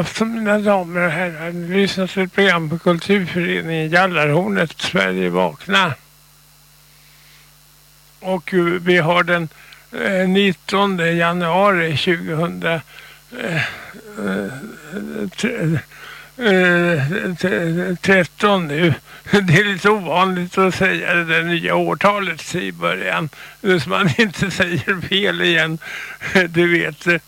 afton mina damer och herrar. Ni lyssnar till ett program på Kulturföreningen Jallarhornet, Sverige vakna. Och vi har den eh, 19 januari 2013 eh, eh, nu. Det är lite ovanligt att säga det där nya årtalet i början. Så man inte säger fel igen. Du vet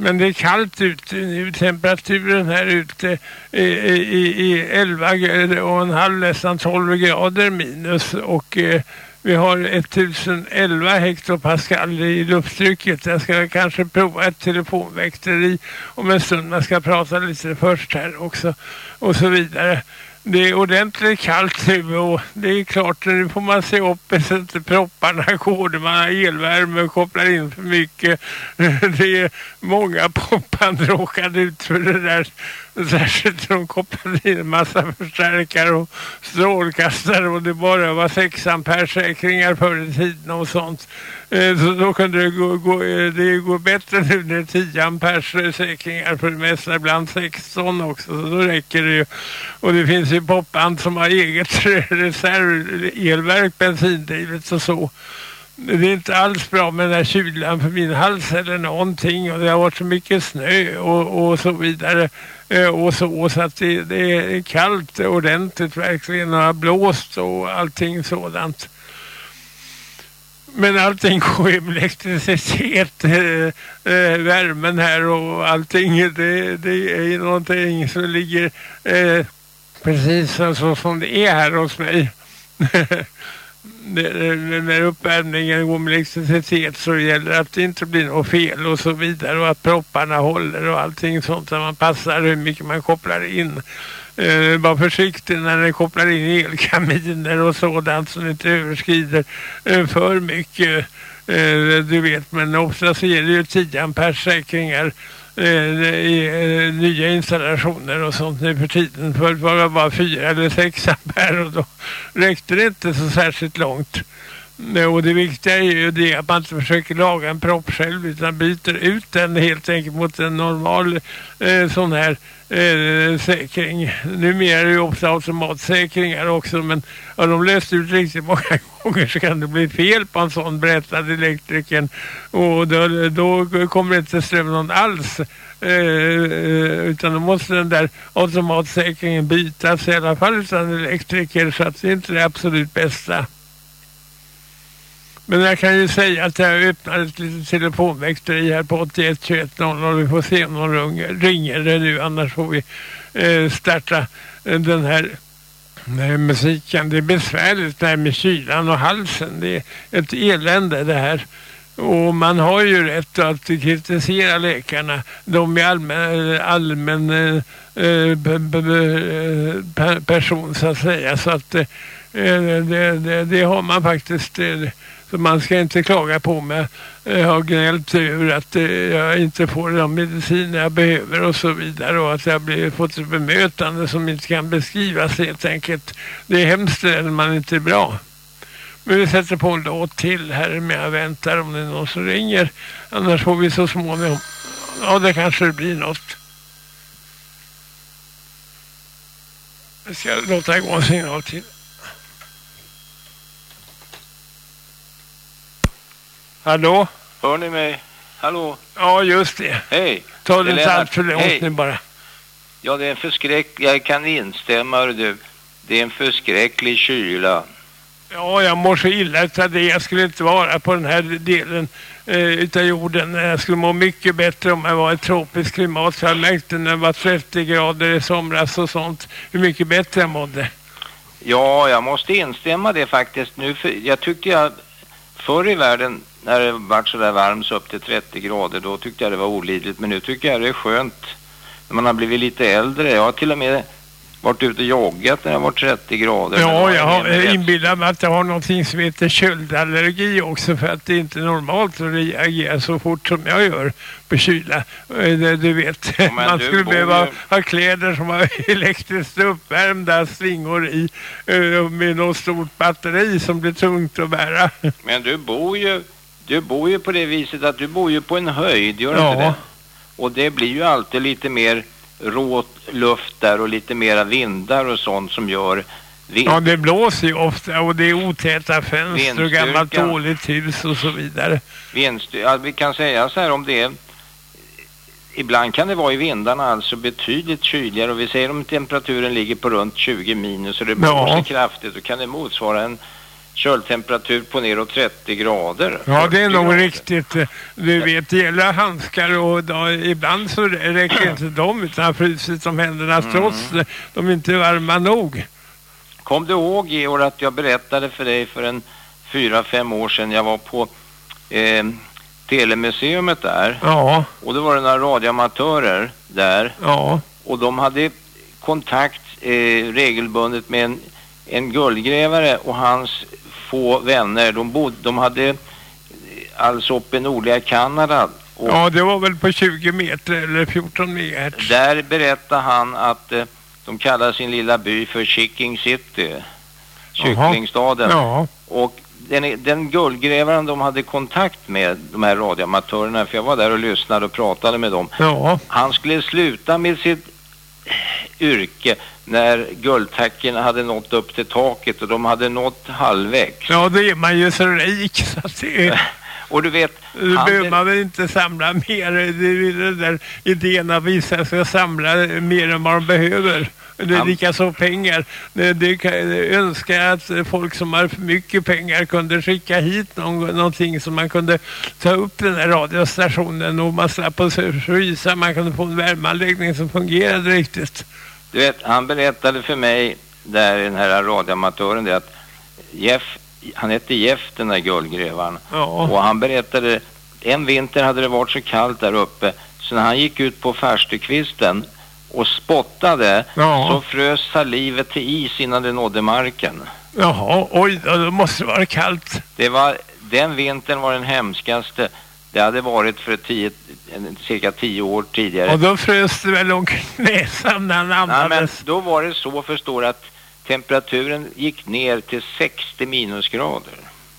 men det är kallt ute eh, nu. Temperaturen här ute är, är, är 11 och en halv, nästan 12 grader minus. Och eh, vi har 1011 hektopascal i lufttrycket. Jag ska kanske prova ett telefonväkteri om en stund. Man ska prata lite först här också. Och så vidare. Det är ordentligt kallt nu och det är klart nu får man se upp så att inte propparna går. Man har elvärme och kopplar in för mycket. Det är många popband råkade ut för det där. Särskilt när de kopplade in en massa förstärkare och strålkastare och det bara var 6 ampere säkringar förr i tiden och sånt. Eh, så då kunde det gå, gå, eh, det går bättre nu när det är 10 ampere säkringar för det mesta, ibland 16 också, så då räcker det ju. Och det finns ju popband som har eget reservelverk, bensindrivet och så. Det är inte alls bra med den här kylan för min hals eller någonting och det har varit så mycket snö och, och så vidare och så, så att det, det är kallt ordentligt verkligen och har blåst och allting sådant. Men allting går ju med elektricitet, äh, värmen här och allting, det, det är ju någonting som ligger äh, Precis så som det är här hos mig. när uppvärmningen går med elektricitet så gäller det att det inte blir något fel och så vidare och att propparna håller och allting sånt så man passar hur mycket man kopplar in. Uh, var försiktig när ni kopplar in elkaminer och sådant så inte överskrider uh, för mycket. Uh, du vet, men ofta så är det ju 10 ampere säkringar Eh, i eh, nya installationer och sånt nu för tiden. Förut var det bara fyra eller sex ampere och då räckte det inte så särskilt långt. Och det viktiga är ju det att man inte försöker laga en propp själv utan byter ut den helt enkelt mot en normal eh, sån här eh, säkring. Numera är det ju ofta automatsäkringar också men har de löst ut riktigt många gånger så kan det bli fel på en sån berättade elektrikern och då, då kommer det inte ström någon alls eh, eh, utan då måste den där automatsäkringen bytas i alla fall utan elektriker så att det inte är det absolut bästa. Men jag kan ju säga att jag öppnar ett litet telefonväxteri här på 81 21 00. Vi får se om någon ringer, det nu. Annars får vi eh, starta eh, den här eh, musiken. Det är besvärligt det här med kylan och halsen. Det är ett elände det här. Och man har ju rätt att kritisera läkarna. De är allmän, allmän eh, eh, eh person så att säga. Så att eh, det, det, det, har man faktiskt... Eh, så man ska inte klaga på mig. Jag har gnällt över att eh, jag inte får de mediciner jag behöver och så vidare. Och att jag blir, fått ett bemötande som inte kan beskrivas helt enkelt. Det är hemskt när man inte är bra. Men vi sätter på en låt till här med jag väntar om det är någon som ringer. Annars får vi så småningom. Ja, det kanske det blir något. Jag ska låta gå en signal till. Hallå? Hör ni mig? Hallå? Ja, just det. Hej. Ta det allt för långt nu bara. Ja, det är en förskräck... Jag kan instämma, du. Det är en förskräcklig kyla. Ja, jag mår så illa av det. Jag skulle inte vara på den här delen eh, utav jorden. Jag skulle må mycket bättre om jag var i ett tropiskt klimat. Så jag märkte när det var 30 grader i somras och sånt. Hur mycket bättre jag mådde. Ja, jag måste instämma det faktiskt. Nu för, jag tyckte jag förr i världen när det var så där varmt så upp till 30 grader då tyckte jag det var olidligt men nu tycker jag det är skönt när man har blivit lite äldre. Jag har till och med varit ute och joggat när det var 30 grader. Ja, jag har inbillat mig att jag har någonting som heter köldallergi också för att det är inte normalt att reagera så fort som jag gör på kyla. Eh, du vet, ja, man skulle behöva ju... ha kläder som var elektriskt uppvärmda, slingor i eh, med något stort batteri som blir tungt att bära. Men du bor ju du bor ju på det viset att du bor ju på en höjd, gör ja. inte det? Och det blir ju alltid lite mer rå luft där och lite mera vindar och sånt som gör vind. Ja, det blåser ju ofta och det är otäta fönster och gammalt dåligt hus och så vidare. Vindstyrka, ja, vi kan säga så här om det är Ibland kan det vara i vindarna alltså betydligt kyligare och vi säger om temperaturen ligger på runt 20 minus och det blåser ja. kraftigt då kan det motsvara en köldtemperatur på neråt 30 grader. Ja, det är nog grader. riktigt. Du vet, det gäller handskar och då, ibland så räcker inte de utan frysit som händerna mm. trots de är inte varma nog. Kom du ihåg Georg att jag berättade för dig för en fyra, fem år sedan jag var på eh, Telemuseumet där. Ja. Och då var det några radioamatörer där. Ja. Och de hade kontakt eh, regelbundet med en, en guldgrävare och hans få vänner. De, bod, de hade eh, alltså uppe i nordliga Kanada. ja, det var väl på 20 meter eller 14 meter. Där berättade han att eh, de kallar sin lilla by för Chicken City. Kycklingstaden. Ja. Och den, den guldgrävaren de hade kontakt med, de här radioamatörerna, för jag var där och lyssnade och pratade med dem. Ja. Han skulle sluta med sitt yrke när guldtacken hade nått upp till taket och de hade nått halvvägs. Ja, då är man ju så rik så att det Och du vet... Du behöver man väl inte samla mer. Det är den där idén att vissa ska samla mer än vad de behöver. Det är lika så pengar. Det, det kan, önskar att folk som har för mycket pengar kunde skicka hit någon, någonting som man kunde ta upp den här radiostationen och man slapp att frysa. Man kunde få en värmeanläggning som fungerade riktigt. Du vet, han berättade för mig, där den här radioamatören, det att Jeff, han hette Jeff den där guldgrävaren. Ja. Och han berättade, en vinter hade det varit så kallt där uppe så när han gick ut på färstekvisten och spottade Ja. så frös salivet till is innan det nådde marken. Jaha, oj då, måste det vara kallt. Det var, den vintern var den hemskaste. Det hade varit för tio, cirka tio år tidigare. Och då frös det väl omkring näsan när han Nej, men andades. då var det så, förstår att temperaturen gick ner till 60 minusgrader.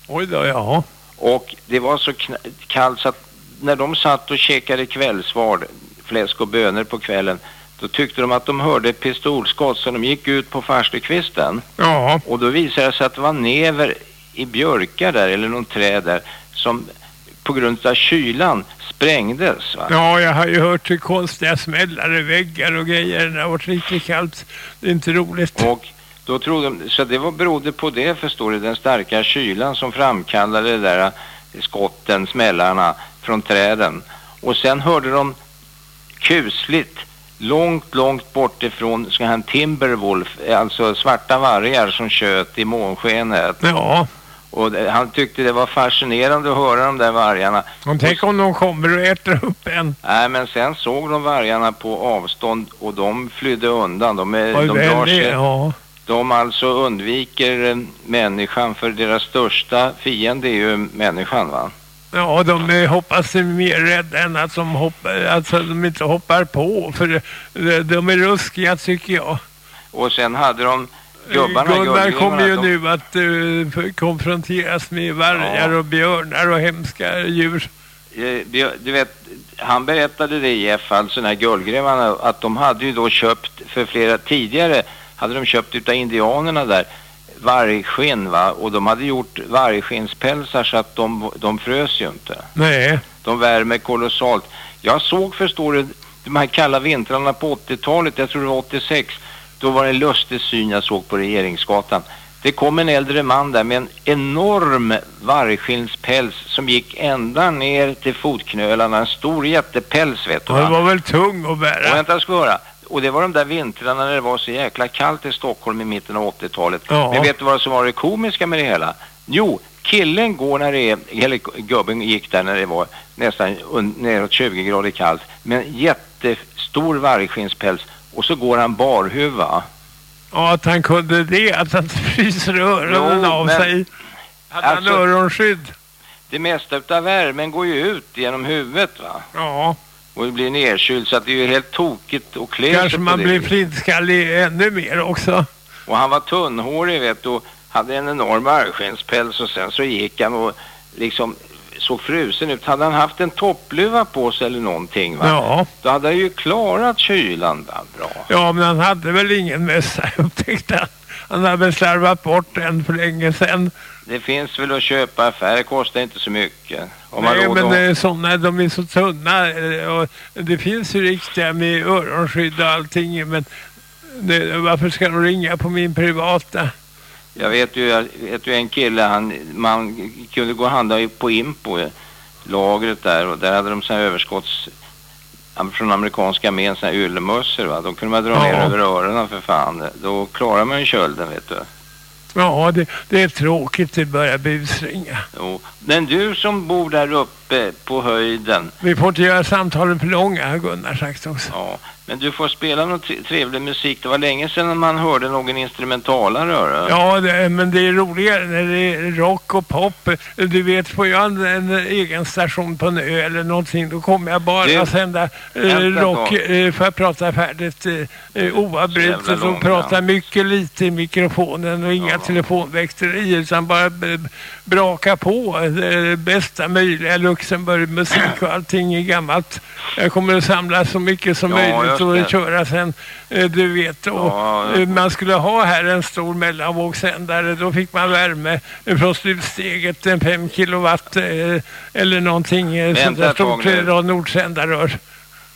Oj då, ja. Och det var så kallt så att när de satt och käkade kvällsvard, fläsk och bönor på kvällen, då tyckte de att de hörde pistolskott så de gick ut på farstukvisten. Ja, Och då visade det sig att det var never i björkar där, eller någon träd där, som på grund av kylan sprängdes. Va? ja, jag har ju hört hur konstiga smällar i väggar och grejer det har varit riktigt kallt. Det är inte roligt. Och då trodde de, så det var berodde på det förstår du, den starka kylan som framkallade de där skotten, smällarna från träden. Och sen hörde de kusligt, långt, långt bort ifrån ska han Timberwolf, alltså svarta vargar som tjöt i månskenet. Ja, Och det, han tyckte det var fascinerande att höra de där vargarna. och tänk om de kommer och äter upp en. Nej, men sen såg de vargarna på avstånd och de flydde undan. De, är, Oj, de drar sig ja. De alltså undviker eh, människan för deras största fiende är ju människan va? Ja, de eh, hoppas är mer rädda än att de, hoppar, alltså, de inte hoppar på. För eh, de är ruskiga tycker jag. Och sen hade de gubbarna, Gunnar kommer ju de- nu att eh, konfronteras med vargar Ja. och björnar och hemska djur. eh, Du vet, han berättade det Jeff, alltså den här guldgrävarna, att de hade ju då köpt för flera tidigare, hade de köpt utav indianerna där vargskinn va, och de hade gjort vargskinnspälsar så att de, de frös ju inte. Nej, De värmer kolossalt. Jag såg, förstår du, de här kalla vintrarna på 80-talet, jag tror det var 86, då var det en lustig syn jag såg på Regeringsgatan. Det kom en äldre man där med en enorm vargskinnspäls som gick ända ner till fotknölarna, en stor jättepäls vet du och den va? var väl tung att Och bära. vänta, jag ska höra. Och det var de där vintrarna när det var så jäkla kallt i Stockholm i mitten av 80-talet. Ja. Men vet du vad som var det komiska med det hela? Jo, killen går när det är, eller gubben gick där när det var nästan neråt 20 grader kallt med en jättestor vargskinnspäls och så går han barhuva. Ja, att han kunde det, att han fryser öronen Jo, av men- sig. Hade Alltså- han öronskydd? Det mesta utav värmen går ju ut genom huvudet va? Ja, Och det blir nerkyld så att det är ju helt tokigt att klä kanske man det blir flintskallig ännu mer också. Och han var tunnhårig vet du och hade en enorm vargskinnspäls och sen så gick han och liksom såg frusen ut. Hade han haft en toppluva på sig eller någonting va? Ja, Då hade han ju klarat kylan va? bra. ja men han hade väl ingen mössa upptäckte han. Han hade väl slarvat bort den för länge sedan. Det finns väl att köpa affärer, kostar inte så mycket. Om Nej, men att- eh, sådana, de är så tunna. eh, Och det finns ju riktiga med öronskydd och allting. Men det, varför ska de ringa på min privata? Jag vet ju, jag vet ju en kille, han, man kunde gå och handla på Impo, eh, lagret där och där hade de här överskotts från amerikanska armén, såna här yllemössor va. Då kunde man dra Ja. ner över öronen för fan. Då klarar man ju kölden vet du. Ja, det, det är tråkigt det börjar busringa. Jo. Men du som bor där uppe på höjden, Vi får inte göra samtalen för långa, Gunnar sagt också. ja, men du får spela någon tre- trevlig musik. Det var länge sedan man hörde någon instrumentalare. hörru. Ja, det, men det är roligare när det är rock och pop. Du vet, får jag en, en egen station på en ö eller någonting, då kommer jag bara Du, sända eh, rock eh, för att prata färdigt eh, eh, oavbrutet och prata mycket lite i mikrofonen och inga Ja. telefonväxterier utan bara braka på eh, bästa möjliga Luxemburg-musik och allting är gammalt. Jag kommer att samla så mycket som Ja, möjligt just och köra sen, eh, du vet. Och, Ja, eh, man skulle ha här en stor mellanvågssändare. Då fick man värme från slutsteget, en 5 kilowatt eh, eller någonting Vänta sånt där ett tag stort nordsändarrör.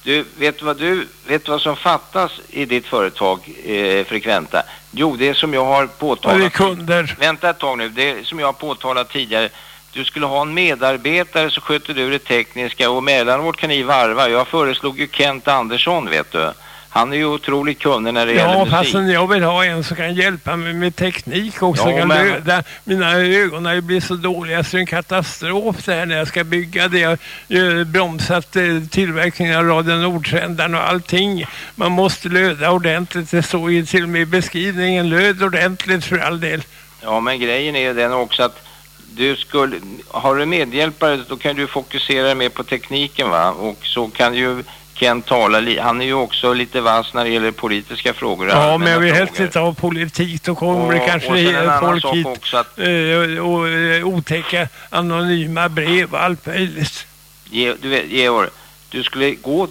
Du, vet vad du, vet vad som fattas i ditt företag, eh, Frekventa? Jo, det som jag har Och det är påtalat. kunder. Vänta ett tag nu, det som jag har påtalat tidigare. Du skulle ha en medarbetare så sköter du det tekniska och mellanåt kan ni varva. Jag föreslog ju Kent Andersson, vet du. Han är ju otroligt kunnig när det gäller Ja, musik. fast jag vill ha en som kan hjälpa mig med teknik också. Ja, kan men- löda. Mina ögon har ju blivit så dåliga så det är en katastrof det här när jag ska bygga det. Jag har bromsat eh, tillverkningen av Radio Nordsändaren och allting. Man måste löda ordentligt. Det står ju till och med i beskrivningen. Löd ordentligt för all del. Ja, men grejen är den också att du skulle, har du medhjälpare då kan du fokusera mer på tekniken va? Och så kan ju Ken tala, han är ju också lite vass när det gäller politiska frågor. Ja, men jag vill helst inte ha politik. Då kommer det Och- kanske och annan folk hit också att eh, och eh, otäcka anonyma brev och allt möjligt. Ge, du vet, Georg, du skulle gå,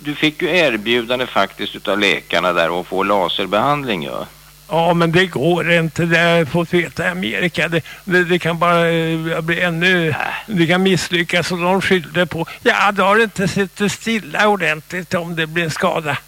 du fick ju erbjudande faktiskt utav läkarna där att få laserbehandling ju. Ja, men det går inte. Det har jag fått veta i Amerika. Det, det, det kan bara eh, bli ännu... Det kan misslyckas och de skyllde på... Ja, då har det inte suttit stilla ordentligt om det blir en skada.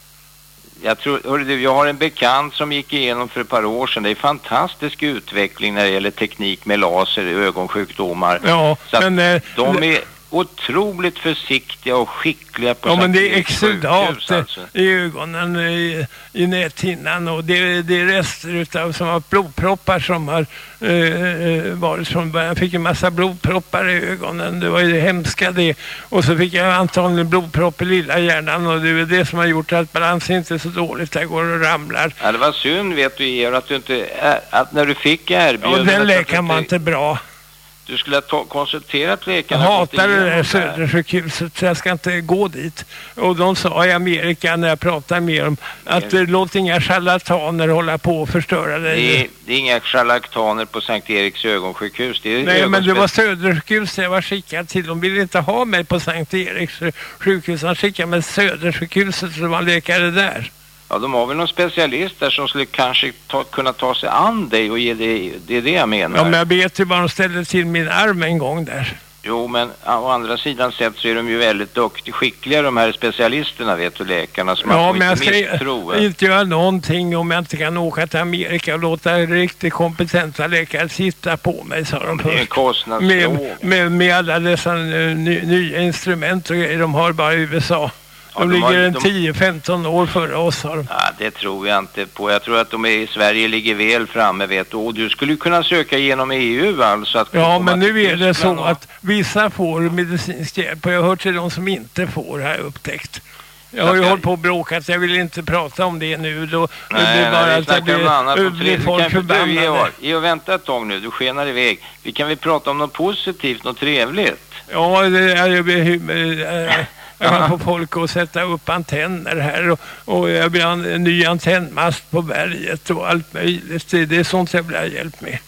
Jag, tror, hörru du, jag har en bekant som gick igenom för ett par år sedan. Det är fantastisk utveckling när det gäller teknik med laser i ögonsjukdomar. Ja, Så men... eh, De är otroligt försiktiga och skickliga på Ja, men det är exudat sjukhus, alltså. i ögonen, i, i näthinnan och det, det är rester utav som har blodproppar som har eh, eh, varit från början. Jag fick en massa blodproppar i ögonen, det var ju det hemska det. Och så fick jag antagligen blodpropp i lilla hjärnan och det är det som har gjort att balansen inte är så dåligt, där går och ramlar. Ja, det var synd vet du Georg att du inte, att när du fick Ja, erbjudandet den att läkaren var inte bra. Du skulle ha konsulterat Jag läkarna. gått hatar det där. Södersjukhuset så jag ska inte gå dit. Och de sa i Amerika när jag pratade med dem att eh, låt inga charlataner hålla på och förstöra dig. Det är, det är inga charlataner på Sankt Eriks ögonsjukhus. Det är Nej, men det var ögonspec- Södersjukhus jag var skickad till. De ville inte ha mig på Sankt Eriks sjukhus. Han skickade mig till Södersjukhuset så det var läkare där. Ja, de har väl någon specialist där som skulle kanske ta, kunna ta sig an dig och ge dig, det är det jag menar. Ja, men jag vet ju vad de ställde till min arm en gång där. Jo, men å andra sidan sett så är de ju väldigt duktiga, skickliga de här specialisterna, vet du, läkarna. Man Ja, får men jag inte ska misstro. eh. inte göra någonting om jag inte kan åka till Amerika och låta riktigt kompetenta läkare sitta på mig, sa de Det är en först. kostnadsfråga. Med, med, med alla dessa ny, nya instrument och grejer de har bara i USA. Ja, De ligger en de- 10-15 år före oss har de. Ja, det tror jag inte på. Jag tror att de i Sverige ligger väl framme, vet du. Och du skulle ju kunna söka genom EU alltså. Att Ja, men nu är det så och- att vissa får medicinsk hjälp och jag hör till de som inte får jag upptäckt. Jag har ju hållit på och bråkat, jag vill inte prata om det nu. Då, Nej, det blir bara nej, vi att annat. blir, folk förbannade. Georg, Georg, vänta ett tag nu. Du skenar iväg. Vi kan väl prata om något positivt, något trevligt? Ja, det är, jag, vill, äh, kan få folk att sätta upp antenner här och, och jag vill ha en, ny antennmast på berget och allt möjligt. Det, det är sånt jag vill ha hjälp med.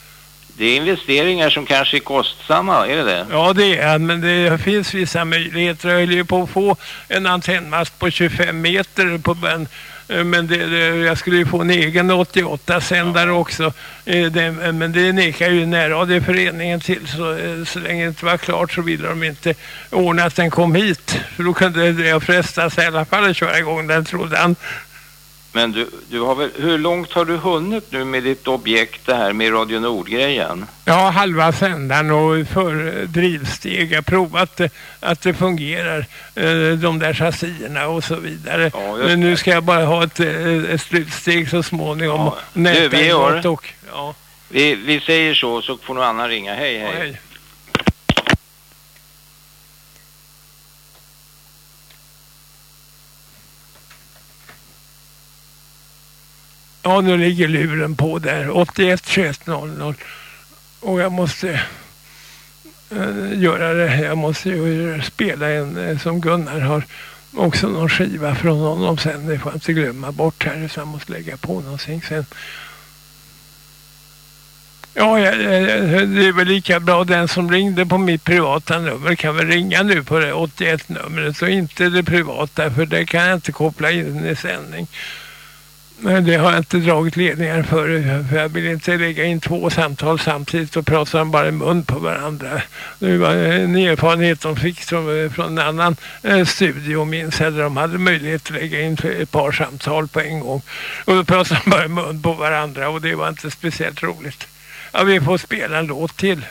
Det är investeringar som kanske är kostsamma, är det det? Ja, det är men det finns vissa möjligheter. Jag höll ju på att få en antennmast på 25 meter på en men det, det, jag skulle ju få en egen 88-sändare också. Eh, Det, men det nekar ju närradioföreningen till. Så, eh, så länge det inte var klart så ville de inte ordna att den kom hit. För då kunde jag frestas i alla fall att köra igång den trodde han. Men du, du har väl, hur långt har du hunnit nu med ditt objekt det här med Radio Nord-grejen? Ja, halva sändaren och för drivsteg. Jag provat eh, att det fungerar, eh, de där chassierna och så vidare. Ja, Men nu ska jag bara ha ett, eh, ett slutsteg så småningom. Ja. Du, vi gör och, ja, Vi, vi säger så, så får någon annan ringa. Hej, ja, hej. hej. Ja, nu ligger luren på där. 81 21 00. Och jag måste eh, göra det. Jag måste ju spela en eh, som Gunnar har också någon skiva från honom sen. Det får jag inte glömma bort här så jag måste lägga på någonting sen. Ja, ja, det är väl lika bra den som ringde på mitt privata nummer kan väl ringa nu på det 81 numret och inte det privata för det kan jag inte koppla in i sändning. Men det har jag inte dragit ledningar för, för jag vill inte lägga in två samtal samtidigt och prata de bara i mun på varandra. Det var en erfarenhet de fick som, eh, från en annan eh, studio minns jag, där de hade möjlighet att lägga in ett par samtal på en gång. Och då pratade de bara i mun på varandra och det var inte speciellt roligt. Ja, vi får spela en låt till.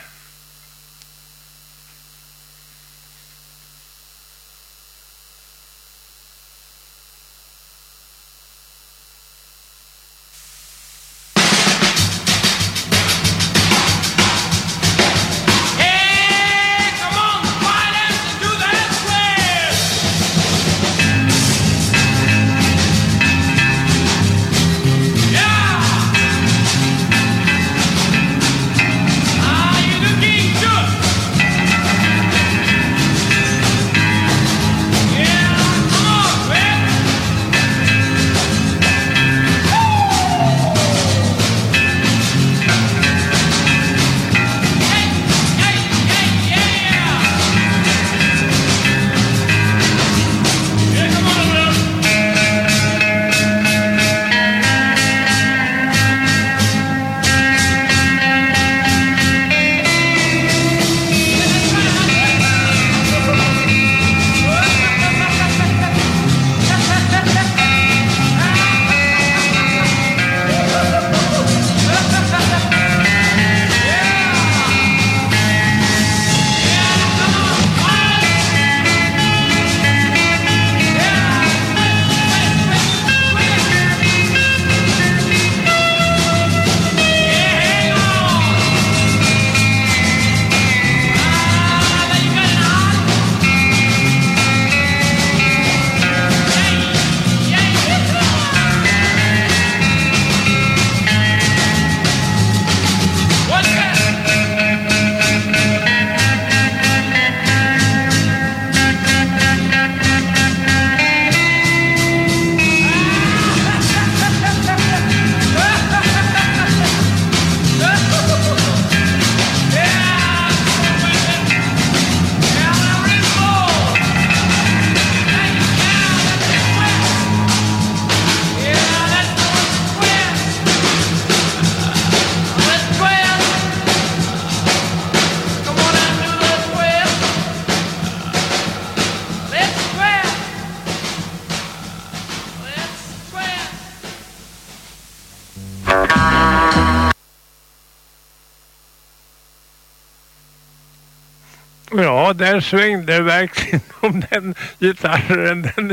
Där svängde det verkligen om den gitarren. Den,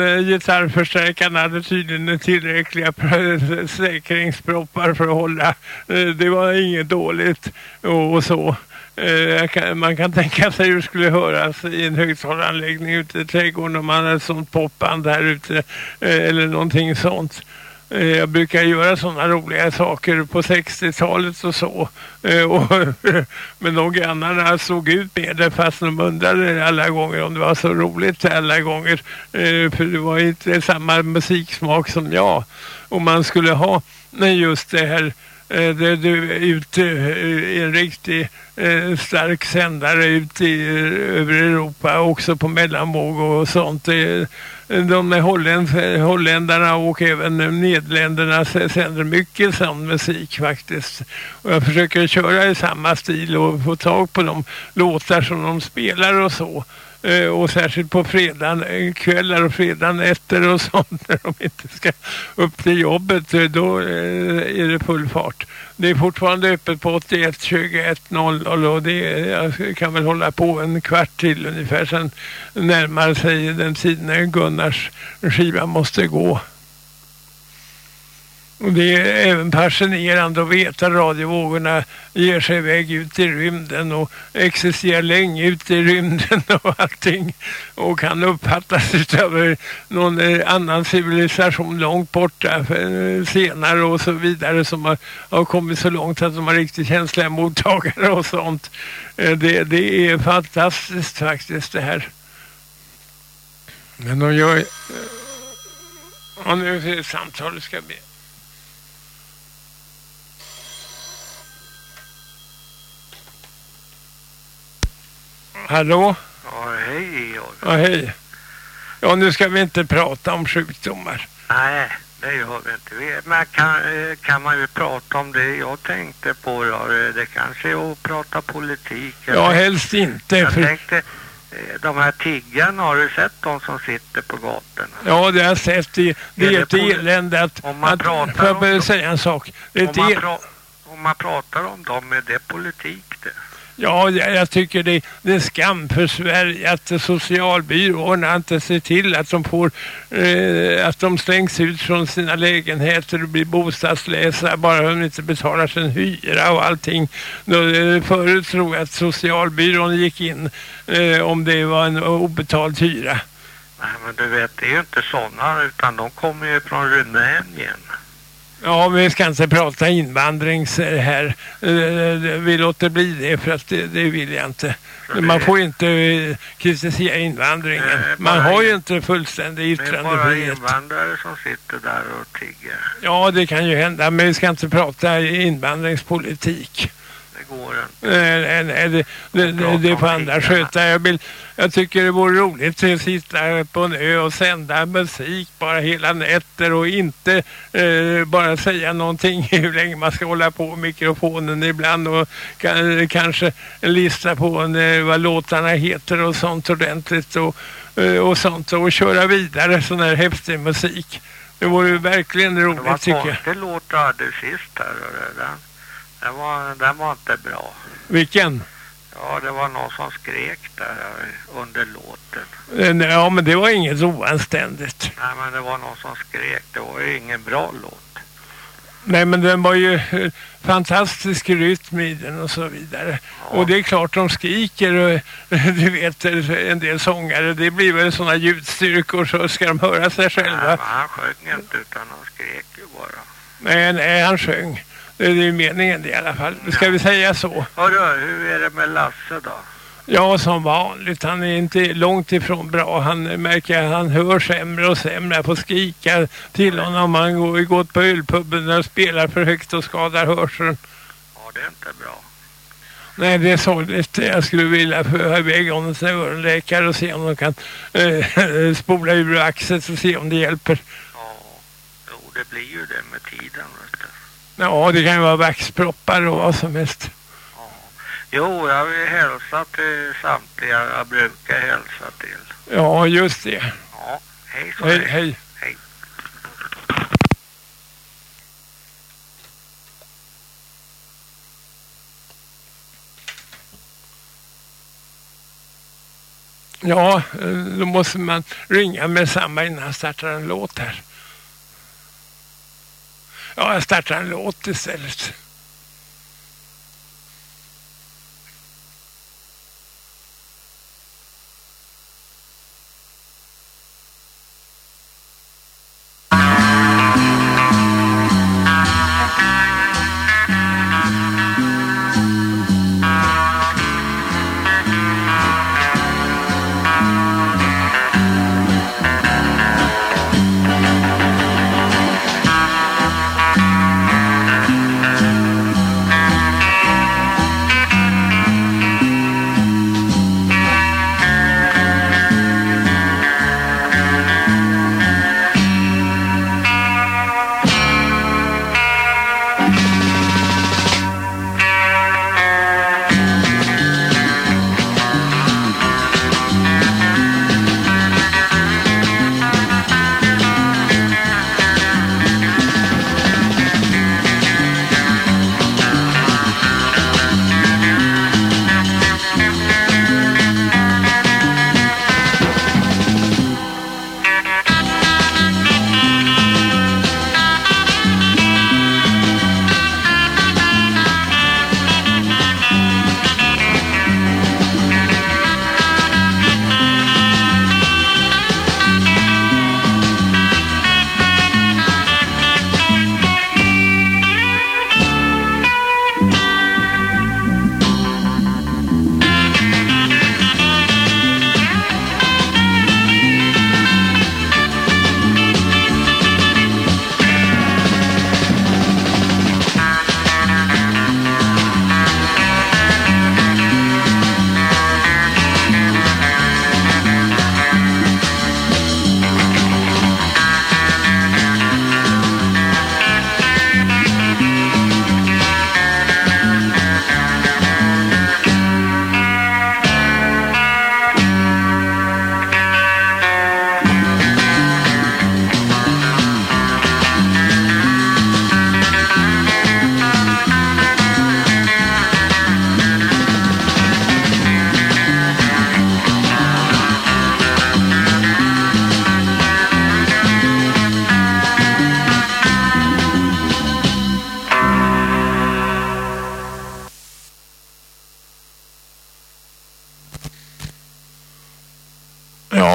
eh, gitarrförstärkaren hade tydligen tillräckliga säkringsproppar för att hålla. Eh, det var inget dåligt och så. Eh, man kan tänka sig hur det skulle höras i en högtalaranläggning ute i trädgården om man hade ett sånt popband här ute eller någonting sånt. Eh, jag brukar göra sådana roliga saker på 60-talet och så. Eh, och, men de grannarna såg ut med det fast de undrade alla gånger om det var så roligt alla gånger. Eh, för det var inte samma musiksmak som jag. Och man skulle ha just det här det, det, ut i en riktig stark sändare ut i, över Europa också på mellanvåg och sånt de Holländ, holländarna och även Nederländerna sänder mycket sån musik faktiskt. Och jag försöker köra i samma stil och få tag på de låtar som de spelar och så. Eh, och särskilt på fredagen, eh, kvällar och fredagen efter och sånt när de inte ska upp till jobbet eh, då är det full fart. Det är fortfarande öppet på 81 21 00 och det jag kan väl hålla på en kvart till ungefär sen närmar sig den tiden när Gunnars skiva måste gå. Och det är även fascinerande att veta radiovågorna ger sig iväg ut i rymden och existerar länge ute i rymden och allting och kan uppfattas av någon annan civilisation långt borta senare och så vidare som har, har kommit så långt att de har riktigt känsliga mottagare och sånt. Eh, det, det är fantastiskt faktiskt det här. Men de gör... Ja, nu är det samtalet ska bli. Hallå? Ja, hej Georg. Ja, hej. Ja, nu ska vi inte prata om sjukdomar. Nej, det gör vi inte. Men kan, eh, kan man ju prata om det jag tänkte på då? Det kanske är att prata politik. Ja, helst inte. Jag för... tänkte, eh, de här tiggarna, har du sett de som sitter på gatorna? Ja, det har jag sett. Det, det är, är ett elände att... Om man att, pratar får jag bara säga en sak? om, man pra, om man pratar om dem, är det politik det? Ja, jag tycker det, det är skam för Sverige att socialbyråerna inte ser till att de får eh, att de slängs ut från sina lägenheter och blir bostadslösa bara de inte betalar sin hyra och allting. Då, eh, förut tror jag att socialbyrån gick in eh, om det var en obetald hyra. Nej men du vet, det är ju inte sådana utan de kommer ju från Rumänien. Ja, vi ska inte prata invandrings här. Eh, vi låter bli det för att det, det vill jag inte. Man får inte eh, kritisera invandringen. Man har ju inte fullständig yttrandefrihet. Det är bara invandrare som sitter där och tigger. Ja, det kan ju hända. Men vi ska inte prata invandringspolitik går inte. Nej, nej, det, det, det, det får andra sköta. Jag, vill, jag tycker det vore roligt att sitta på en ö och sända musik bara hela nätter och inte eh, bara säga någonting hur länge man ska hålla på mikrofonen ibland och kan, kanske lista på en, eh, vad låtarna heter och sånt ordentligt och, eh, och sånt och köra vidare sån här häftig musik. Det vore verkligen roligt tycker jag. Det låter du sist här. Den, den var, den var inte bra. Vilken? Ja, det var någon som skrek där under låten. Eh, ja, men det var inget oanständigt. Nej, men det var någon som skrek. Det var ju ingen bra låt. Nej, men den var ju eh, fantastisk rytm i den och så vidare. Ja. Och det är klart de skriker och du vet en del sångare. Det blir väl sådana ljudstyrkor så ska de höra sig själva. Nej, men han sjöng inte utan han skrek ju bara. Nej, nej han sjöng. Det är ju meningen i alla fall. Ska ja. vi säga så? Hörru, hur är det med Lasse då? Ja, som vanligt. Han är inte långt ifrån bra. Han märker att han hör sämre och sämre. Jag får skrika till honom. Han går, går på ölpubben och spelar för högt och skadar hörseln. Ja, det är inte bra. Nej, det är sorgligt. Jag skulle vilja få iväg honom till öronläkare och se om de kan äh, spola ur axet och se om det hjälper. Ja, jo, det blir ju det med tiden. Ja, det kan ju vara vaxproppar och vad som helst. Ja. Jo, jag vill hälsa till samtliga jag brukar hälsa till. Ja, just det. Ja, hej så hej. hej. Ja, eh, då måste man ringa med samma innan jag startar en låt här. Ja, jag startar en låt istället.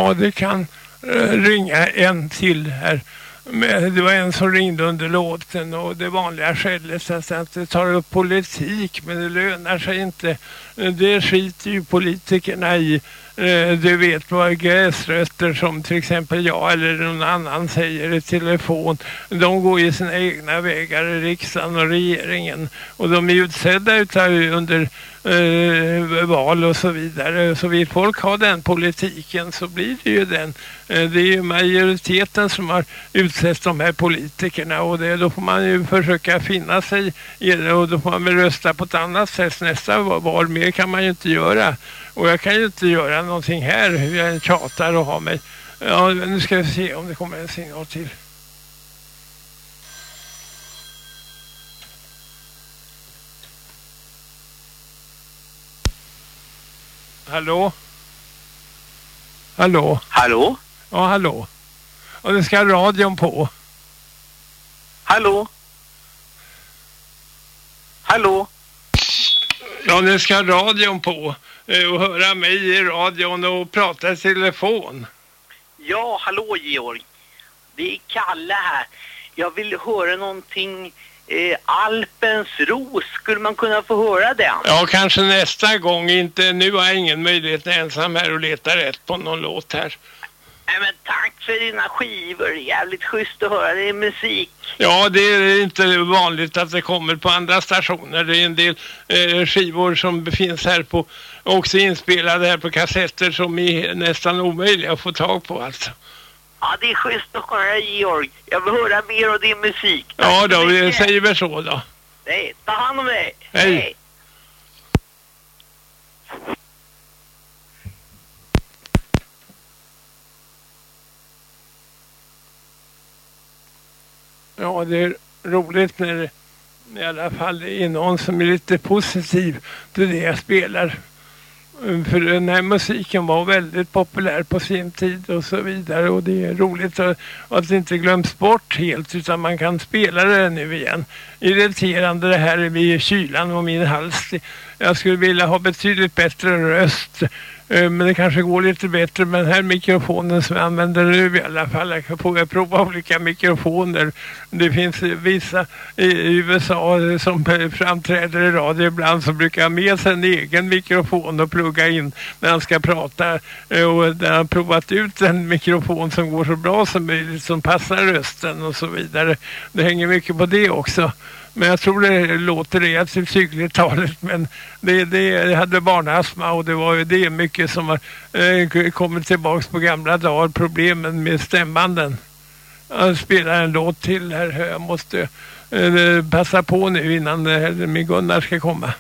Ja, det kan eh, ringa en till här. Men det var en som ringde under låten och det vanliga skället att det tar upp politik men det lönar sig inte. Det skiter ju politikerna i. Eh, du vet vad gräsrötter som till exempel jag eller någon annan säger i telefon. De går ju sina egna vägar i riksdagen och regeringen. Och de är utsedda utav under eh, val och så vidare. Så vill folk ha den politiken så blir det ju den. Eh, det är ju majoriteten som har utsett de här politikerna och det, då får man ju försöka finna sig i det och då får man väl rösta på ett annat sätt nästa val. Mer kan man ju inte göra. Och jag kan ju inte göra någonting här. Jag tjatar och har mig. Ja, nu ska vi se om det kommer en signal till. Hallå? Hallå? Hallå? Ja, hallå. Och det ska radion på. Hallå? Hallå? Ja, nu ska radion på. eh, Och höra mig i radion och prata i telefon. Ja, hallå Georg. Det är Kalle här. Jag vill höra någonting. Eh, Alpens ros, skulle man kunna få höra den? Ja, kanske nästa gång. Inte nu har jag ingen möjlighet ensam här och leta rätt på någon låt här. Nej men tack för dina skivor. Jävligt schysst att höra. Är musik. Ja, det är inte vanligt att det kommer på andra stationer. Det är en del eh, skivor som finns här på, också inspelade här på kassetter som är nästan omöjliga att få tag på alltså. Ja, det är schysst att höra Georg. Jag vill höra mer av din musik. Tack Ja då, vi säger väl så då. Nej, ta hand om dig. Hej. Ja, det är roligt när det i alla fall är någon som är lite positiv till det jag spelar. För den här musiken var väldigt populär på sin tid och så vidare. Och det är roligt att, att det inte glöms bort helt utan man kan spela det nu igen. Irriterande det här vid kylan och min hals. Jag skulle vilja ha betydligt bättre röst. Eh, men det kanske går lite bättre med den här mikrofonen som jag använder nu i alla fall. Jag får prova olika mikrofoner. Det finns vissa i USA som framträder i radio ibland som brukar ha med sig en egen mikrofon och plugga in när han ska prata. Eh, och där han provat ut en mikrofon som går så bra som möjligt som passar rösten och så vidare. Det hänger mycket på det också. Men jag tror det låter relativt hyggligt talet. Men det, det jag hade barnastma och det var ju det mycket som har eh, kommit tillbaks på gamla dagar. Problemen med stämbanden. Jag spelar en låt till här. Jag måste eh, passa på nu innan eh, min Gunnar ska komma.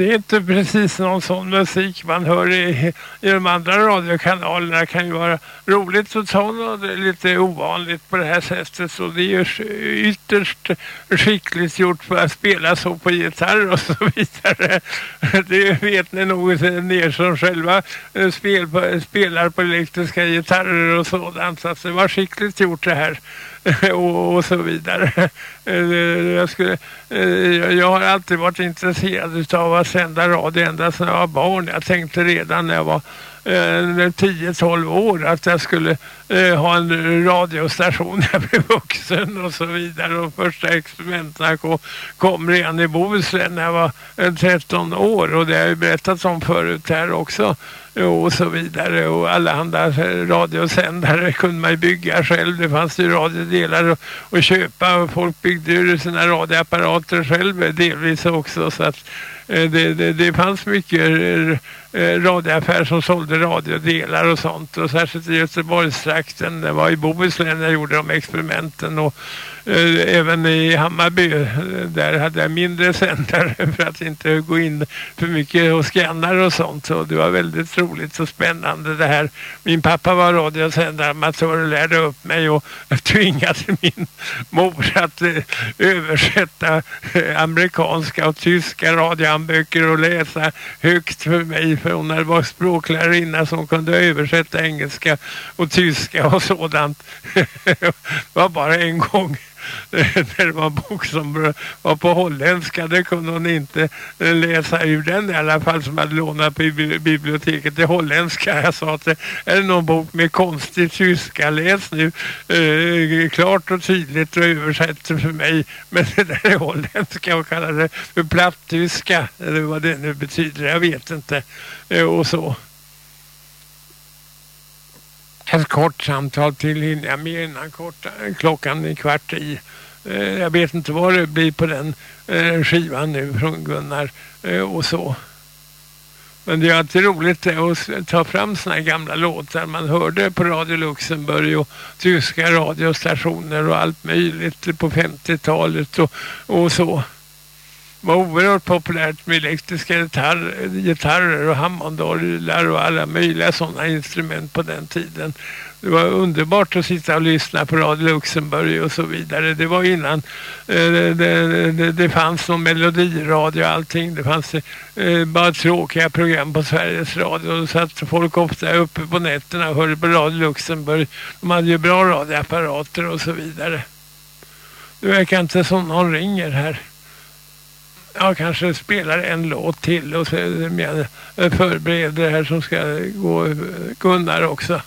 Det är inte precis någon sån musik man hör i, i de andra radiokanalerna. Det kan ju vara roligt att ta något lite ovanligt på det här sättet. Så det är ju ytterst skickligt gjort för att spela så på gitarr och så vidare. Det vet ni nog ner som själva eh, spel på, spelar på elektriska gitarrer och sådant. Så det var skickligt gjort det här. och, och så vidare. Eh, jag, skulle, eh, jag har alltid varit intresserad av att sända radio ända sedan jag var barn. Jag tänkte redan när jag var eh, 10-12 år att jag skulle eh, ha en radiostation när jag blev vuxen och så vidare. Och första experimenten kom, kom redan i Bohuslän när jag var eh, 13 år. Och det har jag ju berättat om förut här också. Och så vidare. Och alla andra eh, radiosändare kunde man ju bygga själv. Det fanns ju radiodelar att köpa. Och folk byggde ju sina radioapparater själv eh, delvis också. Så att Eh, det, det, det fanns mycket eh, eh, radioaffärer som sålde radiodelar och sånt. Och särskilt i Göteborgstrakten det var i Bohuslän jag gjorde de experimenten. Och Eh, även i Hammarby eh, där hade jag mindre sändare för att inte gå in för mycket och skannar och sånt. Så det var väldigt roligt och spännande det här. Min pappa var radiosändaramatör och lärde upp mig och tvingade min mor att eh, översätta amerikanska och tyska radioanböcker och läsa högt för mig. För hon hade varit språklärarinna som kunde översätta engelska och tyska och sådant. det var bara en gång. när det var en bok som var på holländska det kunde hon inte eh, läsa ur den i alla fall som hade lånat på biblioteket till holländska. Jag sa att det är någon bok med konstig tyska? Läs nu eh, klart och tydligt och översätt för mig. Men det där är holländska och kallar det för platttyska eller vad det nu betyder jag vet inte. Eh, och så ett kort samtal till hinner jag med innan kort, klockan är kvart i. Eh, jag vet inte vad det blir på den eh, skivan nu från Gunnar eh, och så. Men det är alltid roligt att ta fram såna här gamla låtar man hörde på Radio Luxemburg och tyska radiostationer och allt möjligt på 50-talet och, och så var oerhört populärt med elektriska gitarr, gitarrer och hammondorglar och alla möjliga sådana instrument på den tiden. Det var underbart att sitta och lyssna på Radio Luxemburg och så vidare. Det var innan eh, det, det, det, fanns någon melodiradio och allting. Det fanns eh, bara tråkiga program på Sveriges Radio. Så att folk ofta uppe på nätterna och hörde på Radio Luxemburg. De hade ju bra radioapparater och så vidare. Det verkar inte som någon ringer här jag kanske spelar en låt till och så eh, förbereder det här som ska gå eh, Gunnar också.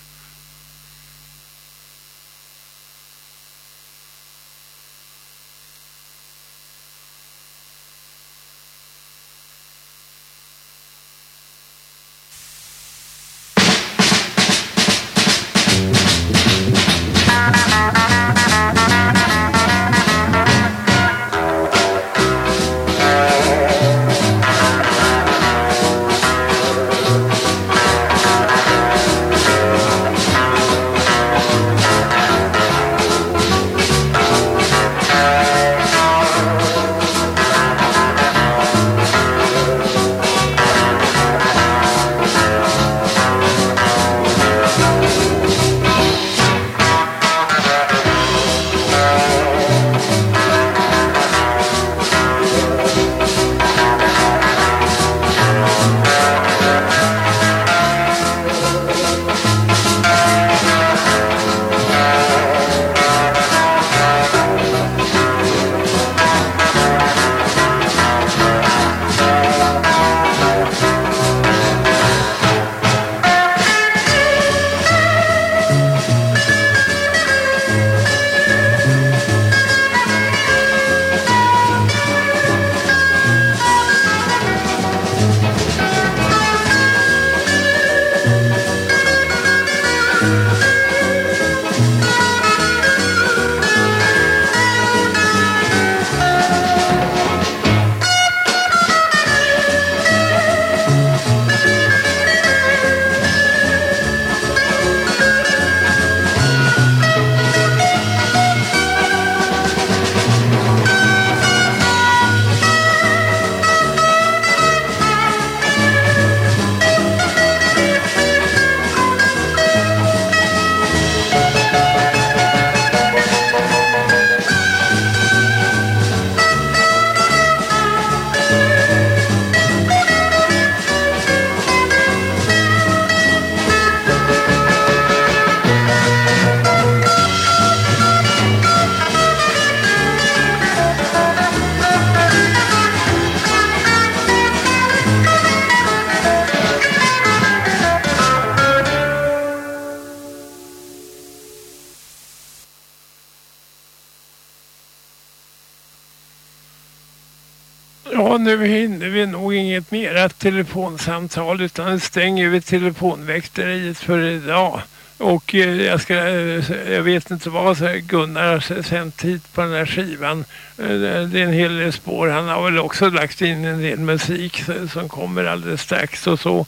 Ett telefonsamtal utan stänger vi telefonväkteriet för idag. Och eh, jag, ska, eh, jag vet inte vad Gunnar har sänt hit på den här skivan. Eh, det är en hel del spår. Han har väl också lagt in en del musik som kommer alldeles strax och så.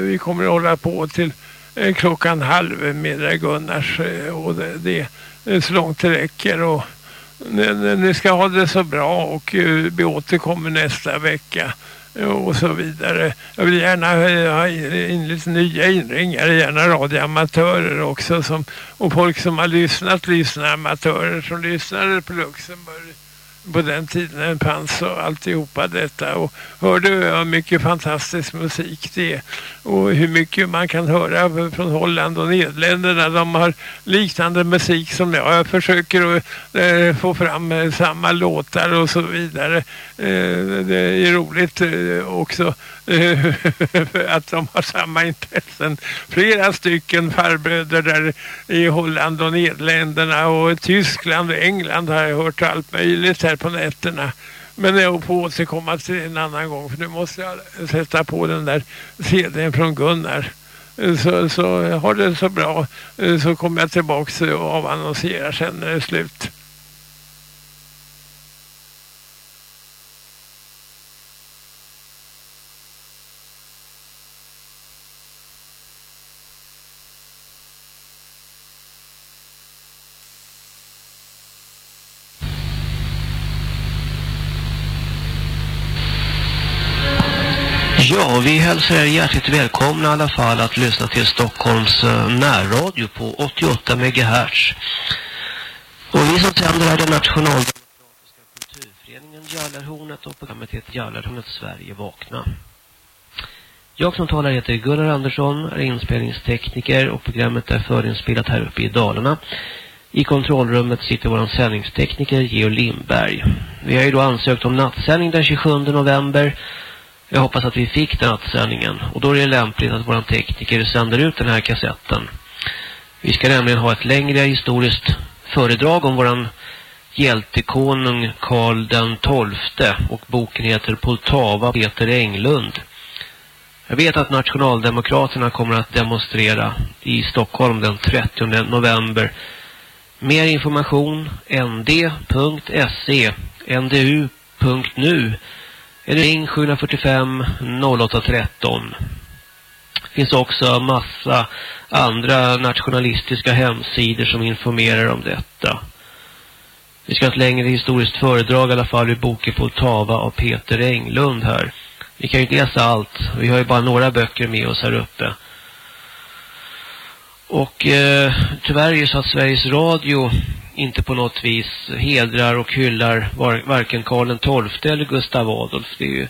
Vi kommer att hålla på till klockan halv med Gunnars och det, är så långt det räcker. Och ni ska ha det så bra och eh, vi återkommer nästa vecka eh, och så vidare. Jag vill gärna ha in lite nya inringare, gärna radioamatörer också som, och folk som har lyssnat, lyssnar, amatörer som lyssnade på Luxemburg på den tiden en fanns och alltihopa detta. Och hörde hur mycket fantastisk musik det är. Och hur mycket man kan höra från Holland och Nederländerna. De har liknande musik som jag, jag försöker att eh, få fram eh, samma låtar och så vidare. Eh, det är roligt eh, också eh, att de har samma intressen. Flera stycken farbröder där i Holland och Nederländerna och Tyskland och England har jag hört allt möjligt här på nätterna. Men jag får återkomma till det en annan gång för nu måste jag sätta på den där CDn från Gunnar. Så, så har det så bra så kommer jag tillbaka och avannonserar sen när det är slut. Hälsar er hjärtligt välkomna i alla fall att lyssna till Stockholms eh, närradio på 88 MHz. Och vi som sänder är den nationaldemokratiska kulturföreningen Jallarhornet och programmet heter Jallarhornet Sverige vakna. Jag som talar heter Gunnar Andersson, är inspelningstekniker och programmet är förinspelat här uppe i Dalarna. I kontrollrummet sitter vår sändningstekniker Geo Lindberg. Vi har ju då ansökt om nattsändning den 27 november- jag hoppas att vi fick den sändningen. Och då är det lämpligt att våran tekniker sänder ut den här kassetten. Vi ska nämligen ha ett längre historiskt föredrag om våran hjältekonung Karl den tolfte och boken heter Poltava Peter Englund. Jag vet att nationaldemokraterna kommer att demonstrera i Stockholm den 30 november. Mer information nd.se ndu.nu eller ring 745 0813. Det finns också massa andra nationalistiska hemsidor som informerar om detta. Vi ska ha ett längre historiskt föredrag i alla fall i boken Poltava av Peter Englund här. Vi kan ju inte läsa allt. Vi har ju bara några böcker med oss här uppe. Och eh, tyvärr är det så att Sveriges Radio inte på något vis hedrar och hyllar var, varken Karl XII eller Gustav Adolf. Det är ju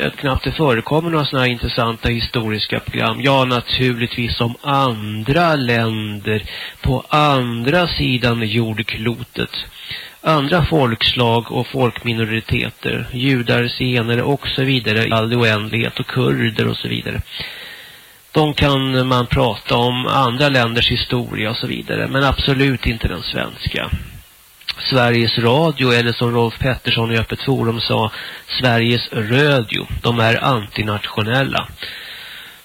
att knappt det förekommer några sådana här intressanta historiska program. Ja, naturligtvis om andra länder på andra sidan jordklotet. Andra folkslag och folkminoriteter, judar, senare och så vidare, all oändlighet och kurder och så vidare de kan man prata om andra länders historia och så vidare. Men absolut inte den svenska. Sveriges Radio eller som Rolf Pettersson i Öppet Forum sa Sveriges Radio. De är antinationella.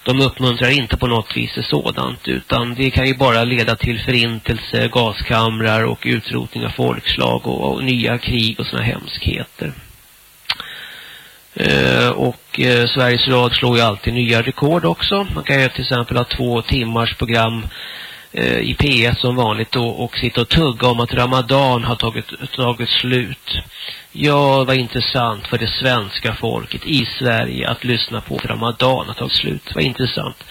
De uppmuntrar inte på något vis till sådant utan det kan ju bara leda till förintelse, gaskamrar och utrotning av folkslag och, och nya krig och såna hemskheter. Eh, och eh, Sveriges Radio slår ju alltid nya rekord också. Man kan ju till exempel ha två timmars program eh, i P1 som vanligt då, och sitta och tugga om att Ramadan har tagit, tagit slut. Ja, vad intressant för det svenska folket i Sverige att lyssna på att Ramadan har tagit slut. Vad intressant.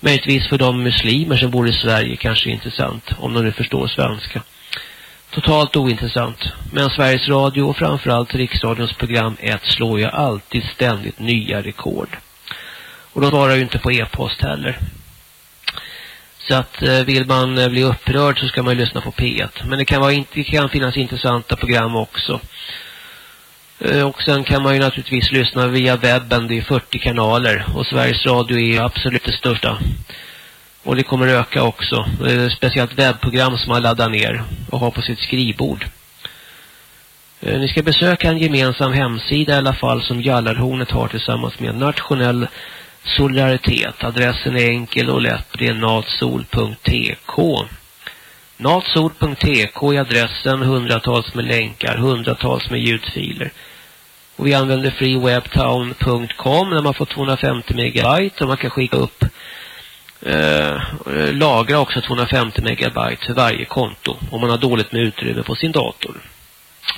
Möjligtvis för de muslimer som bor i Sverige kanske intressant om de nu förstår svenska. Totalt ointressant. Men Sveriges Radio och framförallt Riksradions program 1 slår ju alltid ständigt nya rekord. Och de svarar ju inte på e-post heller. Så att eh, vill man eh, bli upprörd så ska man ju lyssna på P1. Men det kan, vara, det kan finnas intressanta program också. Eh, och sen kan man ju naturligtvis lyssna via webben. Det är 40 kanaler. Och Sveriges Radio är absolut det största och det kommer öka också. Speciellt webbprogram som man laddar ner och har på sitt skrivbord. Eh, ni ska besöka en gemensam hemsida i alla fall som Jallarhornet har tillsammans med Nationell Solidaritet. Adressen är enkel och lätt. Det är natsol.tk. Natsol.tk är adressen, hundratals med länkar, hundratals med ljudfiler. Och vi använder freewebtown.com där man får 250 megabyte och man kan skicka upp eh, lagra också 250 megabyte för varje konto om man har dåligt med utrymme på sin dator.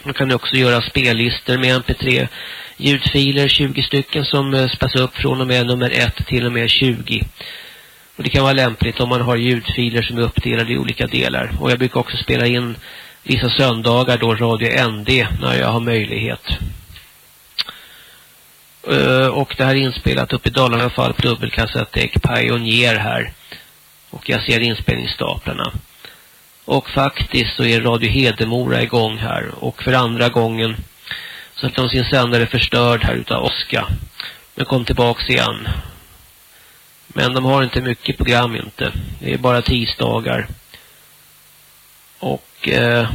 Man kan också göra spellistor med mp3 ljudfiler, 20 stycken som eh, späs upp från och med nummer 1 till och med 20. Och det kan vara lämpligt om man har ljudfiler som är uppdelade i olika delar. Och jag brukar också spela in vissa söndagar då Radio ND när jag har möjlighet. Eh, och det här är inspelat upp i Dalarna i alla fall på dubbelkassettdäck Pioneer här. Och jag ser inspelningsstaplarna. Och faktiskt så är Radio Hedemora igång här. Och för andra gången så att de sin sändare förstörd här utav Oska. Men kom tillbaks igen. Men de har inte mycket program inte. Det är bara tisdagar. Och eh,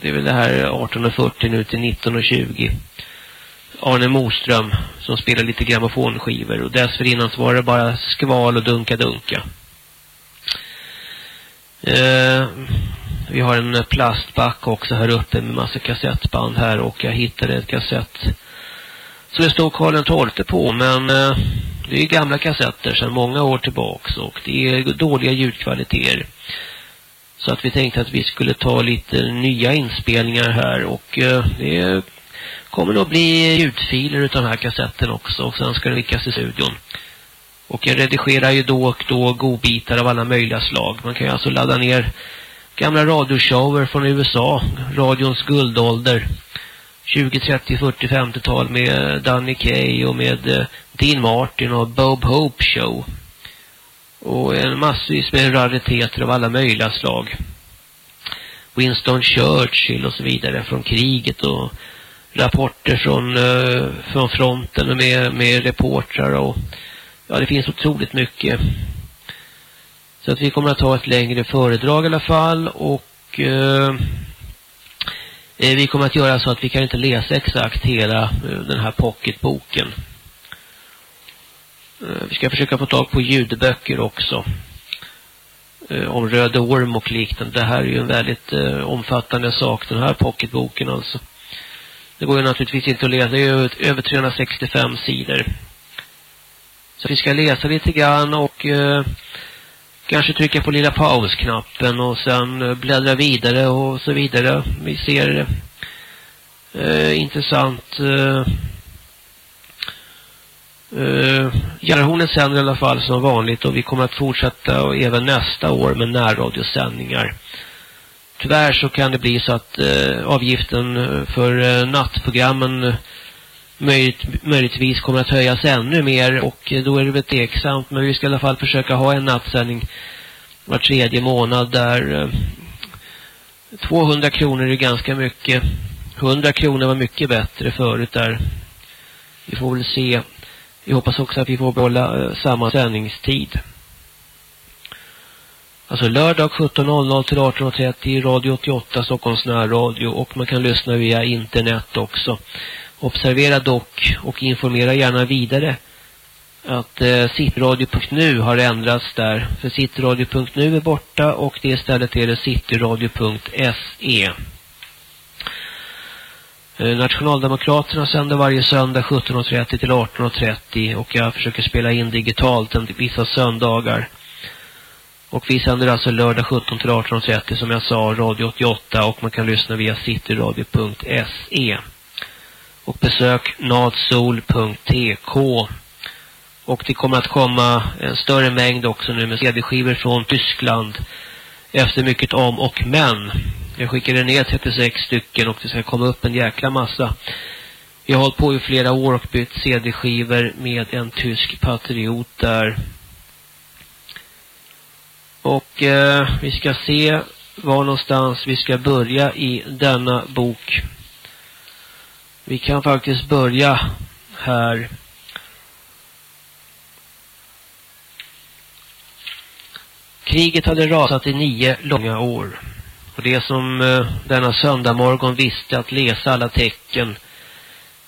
det är väl det här 18.40 nu till 19.20. Arne Moström som spelar lite grammofonskivor. Och dessförinnan så var det bara skval och dunka-dunka. Eh, vi har en plastback också här uppe med massa kassettband här och jag hittade ett kassett så det står Karl XII på men eh, det är gamla kassetter sedan många år tillbaks och det är dåliga ljudkvaliteter. Så att vi tänkte att vi skulle ta lite nya inspelningar här och eh, det kommer nog bli ljudfiler utav den här kassetten också och sen ska den vickas i studion. Och jag redigerar ju då och då godbitar av alla möjliga slag. Man kan ju alltså ladda ner gamla radioshower från USA, radions guldålder. 20, 30, 40, 50-tal med Danny Kaye och med eh, Dean Martin och Bob Hope Show. Och en massvis med rariteter av alla möjliga slag. Winston Churchill och så vidare från kriget och rapporter från, eh, från fronten med, med reportrar och ja det finns otroligt mycket. Så att vi kommer att ha ett längre föredrag i alla fall och eh, eh, vi kommer att göra så att vi kan inte läsa exakt hela eh, den här pocketboken. Vi ska försöka få tag på ljudböcker också. Om Röde Orm och liknande. Det här är ju en väldigt omfattande sak, den här pocketboken alltså. Det går ju naturligtvis inte att läsa, det är över 365 sidor. Så vi ska läsa lite grann och eh, kanske trycka på lilla pausknappen och sen eh, bläddra vidare och så vidare. Vi ser eh, intressant eh, eh, Järhornet sänder i alla fall som vanligt och vi kommer att fortsätta och även nästa år med närradiosändningar. Tyvärr så kan det bli så att eh, avgiften för eh, nattprogrammen eh, möjligt, möjligtvis kommer att höjas ännu mer och eh, då är det väl tveksamt. Men vi ska i alla fall försöka ha en nattsändning var tredje månad där eh, 200 kronor är ganska mycket. 100 kronor var mycket bättre förut där. Vi får väl se. Vi hoppas också att vi får behålla eh, samma sändningstid. Alltså lördag 17.00 till 18.30 Radio 88 Stockholms närradio och man kan lyssna via internet också. Observera dock och informera gärna vidare att eh, cityradio.nu har ändrats där. För cityradio.nu är borta och det istället är det cityradio.se. Eh, Nationaldemokraterna sänder varje söndag 17.30 till 18.30 och jag försöker spela in digitalt vissa söndagar. Och vi sänder alltså lördag 17 till 18.30 som jag sa, Radio 88 och man kan lyssna via cityradio.se. Och besök natsol.tk. Och det kommer att komma en större mängd också nu med CD-skivor från Tyskland. Efter mycket om och men. Jag skickade ner 36 stycken och det ska komma upp en jäkla massa. Jag har hållit på i flera år och bytt CD-skivor med en tysk patriot där. Och eh, vi ska se var någonstans vi ska börja i denna bok. Vi kan faktiskt börja här. Kriget hade rasat i nio långa år. Och det som eh, denna söndagmorgon visste att läsa alla tecken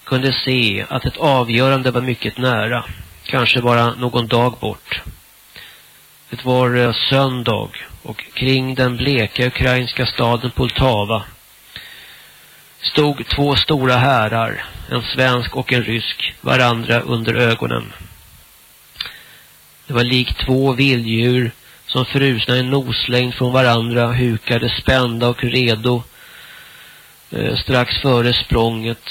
kunde se att ett avgörande var mycket nära. Kanske bara någon dag bort. Det var eh, söndag och kring den bleka ukrainska staden Poltava stod två stora härar, en svensk och en rysk, varandra under ögonen. Det var likt två vilddjur som frusna i noslängd från varandra hukade spända och redo eh, strax före språnget.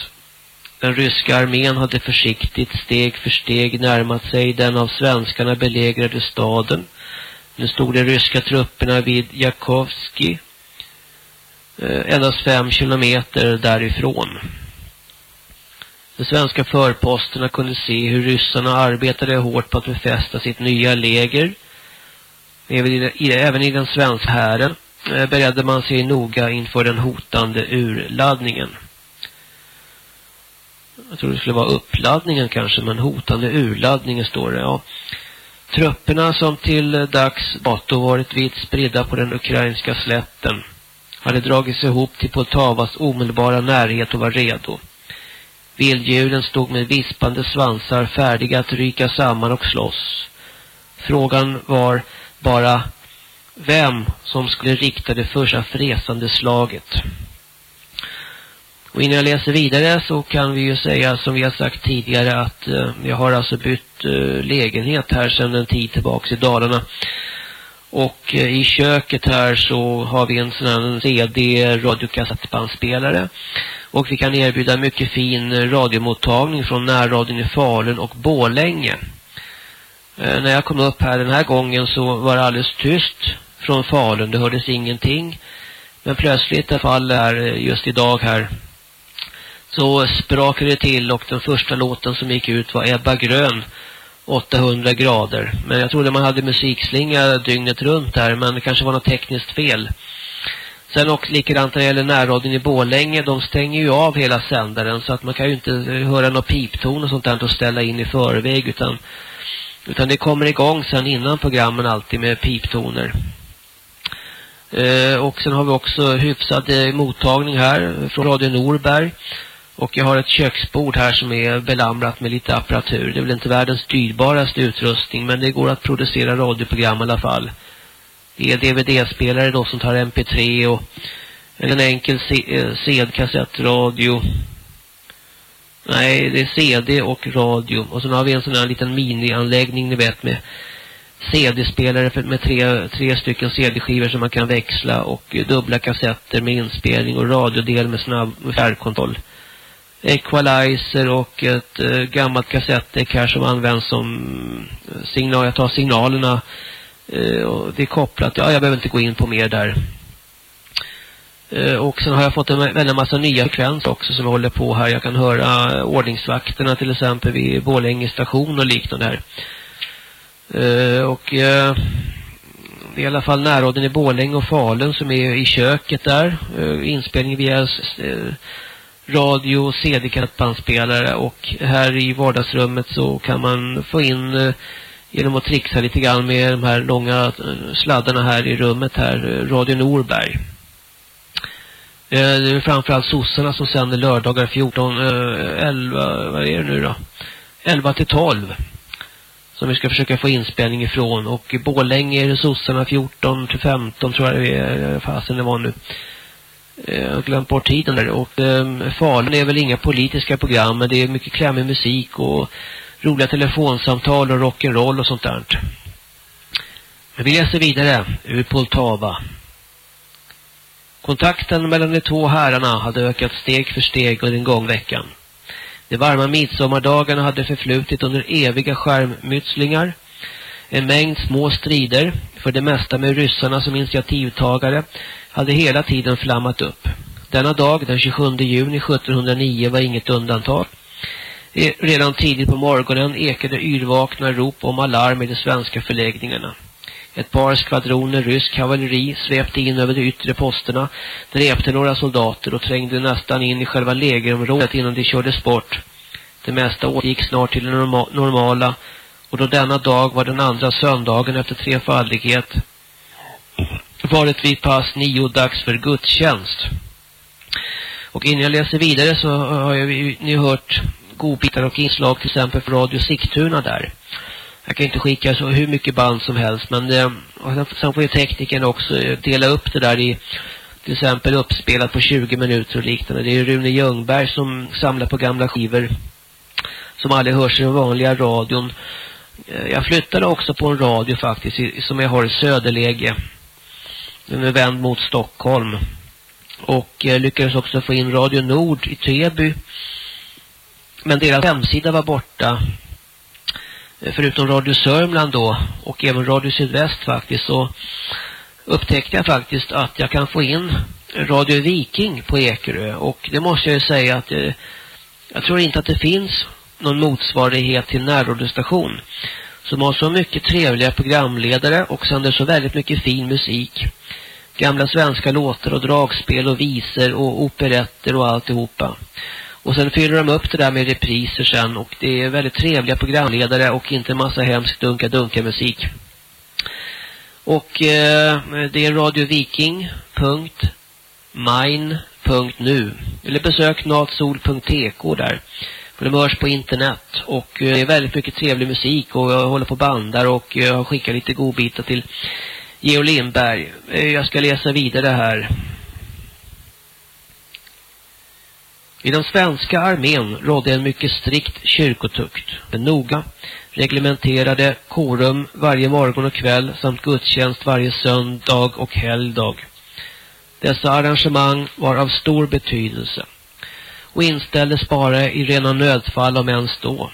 Den ryska armén hade försiktigt steg för steg närmat sig den av svenskarna belägrade staden. Nu stod de ryska trupperna vid Jakovski eh, endast fem kilometer därifrån. De svenska förposterna kunde se hur ryssarna arbetade hårt på att befästa sitt nya läger. Även i, den svenska hären eh, beredde man sig noga inför den hotande urladdningen. Jag tror det skulle vara uppladdningen kanske, men hotande urladdningen står det, ja. Trupperna som till dags dato varit vitt spridda på den ukrainska slätten hade dragits ihop till Poltavas omedelbara närhet och var redo. Vilddjuren stod med vispande svansar färdiga att ryka samman och slåss. Frågan var bara vem som skulle rikta det första fräsande slaget. Och innan jag läser vidare så kan vi ju säga som vi har sagt tidigare att eh, jag har alltså bytt eh, lägenhet här sedan en tid tillbaka i Dalarna. Och eh, i köket här så har vi en sån här CD radiokassettbandspelare. Och vi kan erbjuda mycket fin eh, radiomottagning från närradion i Falun och Bålänge. Eh, när jag kom upp här den här gången så var det alldeles tyst från Falun. Det hördes ingenting. Men plötsligt i alla fall här, eh, just idag här så sprakade det till och den första låten som gick ut var Ebba Grön 800 grader. Men jag trodde man hade musikslinga dygnet runt här men det kanske var något tekniskt fel. Sen också likadant när det gäller närradion i Bålänge, de stänger ju av hela sändaren så att man kan ju inte höra någon pipton och sånt där att ställa in i förväg utan, utan det kommer igång sen innan programmen alltid med piptoner. Eh, och sen har vi också hyfsad eh, mottagning här från Radio Norberg. Och jag har ett köksbord här som är belamrat med lite apparatur. Det är väl inte världens dyrbaraste utrustning men det går att producera radioprogram i alla fall. Det är DVD-spelare då som tar MP3 och en enkel CD-kassettradio. Eh, Nej, det är CD och radio. Och sen har vi en sån här liten minianläggning ni vet med CD-spelare med tre, tre stycken CD-skivor som man kan växla och dubbla kassetter med inspelning och radiodel med snabb fjärrkontroll equalizer och ett eh, gammalt kassettdäck här som används som eh, signal. Jag tar signalerna eh, och det är kopplat. Ja, jag behöver inte gå in på mer där. Eh, och sen har jag fått en väldigt massa nya frekvenser också som jag håller på här. Jag kan höra ordningsvakterna till exempel vid Borlänge station och liknande här. Eh, och eh, det är i alla fall närråden i Borlänge och Falun som är i köket där. Eh, inspelning via eh, radio, CD-kassettbandspelare och här i vardagsrummet så kan man få in eh, genom att trixa lite grann med de här långa eh, sladdarna här i rummet här, eh, Radio Norberg. Det är framförallt sossarna som sänder lördagar 14, 11, vad är det nu då? 11 till 12 som vi ska försöka få inspelning ifrån och i Bålänge är det sossarna 14 till 15 tror jag det är, fasen det var nu. Eh, jag har glömt bort tiden där. Och eh, Falun är väl inga politiska program men det är mycket klämmig musik och roliga telefonsamtal och rock'n'roll och sånt där. Men vi läser vidare ur Poltava. Kontakten mellan de två herrarna hade ökat steg för steg under den gångveckan. De varma midsommardagarna hade förflutit under eviga skärmmytslingar. En mängd små strider, för det mesta med ryssarna som initiativtagare, hade hela tiden flammat upp. Denna dag, den 27 juni 1709, var inget undantag. Eh, redan tidigt på morgonen ekade yrvakna rop om alarm i de svenska förläggningarna. Ett par skvadroner rysk kavalleri svepte in över de yttre posterna, drepte några soldater och trängde nästan in i själva lägerområdet innan de kördes bort. Det mesta återgick snart till det normala och då denna dag var den andra söndagen efter trefaldighet varit vid pass nio dags för gudstjänst. Och innan jag läser vidare så har jag, ni hört godbitar och inslag till exempel för Radio Sigtuna där. Jag kan inte skicka så hur mycket band som helst men eh, sen får ju tekniken också eh, dela upp det där i till exempel uppspelat på 20 minuter och liknande. Det är Rune Ljungberg som samlar på gamla skivor som aldrig hörs i den vanliga radion. Eh, jag flyttade också på en radio faktiskt som jag har i söderläge. Den är vänd mot Stockholm. Och eh, lyckades också få in Radio Nord i Täby. Men deras hemsida var borta. Eh, förutom Radio Sörmland då och även Radio Sydväst faktiskt så upptäckte jag faktiskt att jag kan få in Radio Viking på Ekerö. Och det måste jag ju säga att eh, jag tror inte att det finns någon motsvarighet till närradiostation som har så mycket trevliga programledare och sänder så väldigt mycket fin musik. Gamla svenska låtar och dragspel och visor och operetter och alltihopa. Och sen fyller de upp det där med repriser sen och det är väldigt trevliga programledare och inte en massa hemsk dunka-dunka musik. Och eh, det är radioviking.mine.nu eller besök natsol.tk där. För de hörs på internet och eh, det är väldigt mycket trevlig musik och jag håller på bandar och jag har skickat lite godbitar till Geo Lindberg. Eh, jag ska läsa vidare här. I den svenska armén rådde en mycket strikt kyrkotukt. En noga reglementerade korum varje morgon och kväll samt gudstjänst varje söndag och helgdag. Dessa arrangemang var av stor betydelse och inställdes bara i rena nödfall om ens då.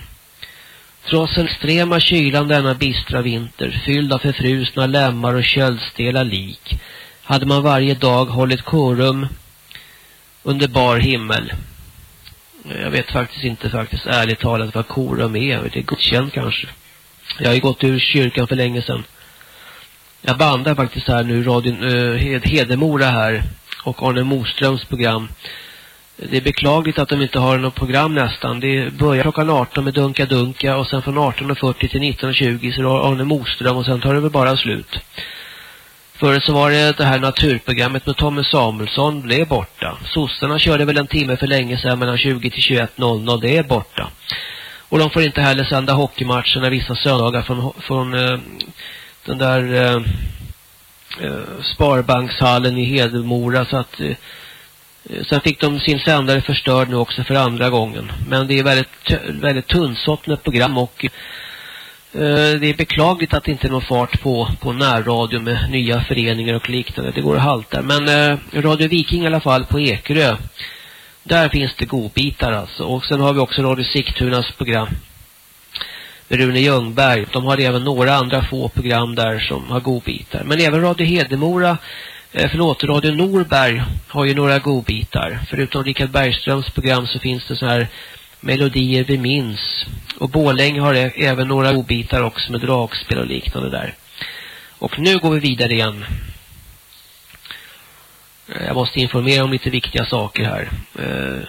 Trots den extrema kylan denna bistra vinter, fylld av förfrusna lämmar och köldstela lik, hade man varje dag hållit korum under bar himmel. Jag vet faktiskt inte faktiskt ärligt talat vad korum är. Det är godkänt kanske. Jag har ju gått ur kyrkan för länge sedan. Jag bandar faktiskt här nu radion uh, eh, Hedemora här och Arne Moströms program. Det är beklagligt att de inte har något program nästan. Det börjar klockan 18 med Dunka Dunka och sen från 18.40 till 19.20 så är Arne Moström och sen tar det väl bara slut. Förut så var det det här naturprogrammet med Tommy Samuelsson, det är borta. Sossarna körde väl en timme för länge sedan mellan 20 till 21.00, det är borta. Och de får inte heller sända hockeymatcherna vissa söndagar från, från eh, den där eh, eh Sparbankshallen i Hedemora så att eh, Eh, sen fick de sin sändare förstörd nu också för andra gången. Men det är väldigt, väldigt tunnsått med program och eh, det är beklagligt att det inte är någon fart på, på närradio med nya föreningar och liknande. Det går att halta. Men eh, Radio Viking i alla fall på Ekerö. Där finns det godbitar alltså. Och sen har vi också Radio Sigtunas program. Med Rune Ljungberg. De har även några andra få program där som har godbitar. Men även Radio Hedemora, eh, förlåt, Radio Norberg har ju några godbitar. Förutom Richard Bergströms program så finns det så här melodier vi minns. Och Båläng har även några godbitar också med dragspel och liknande där. Och nu går vi vidare igen. Eh, jag måste informera om lite viktiga saker här. Eh,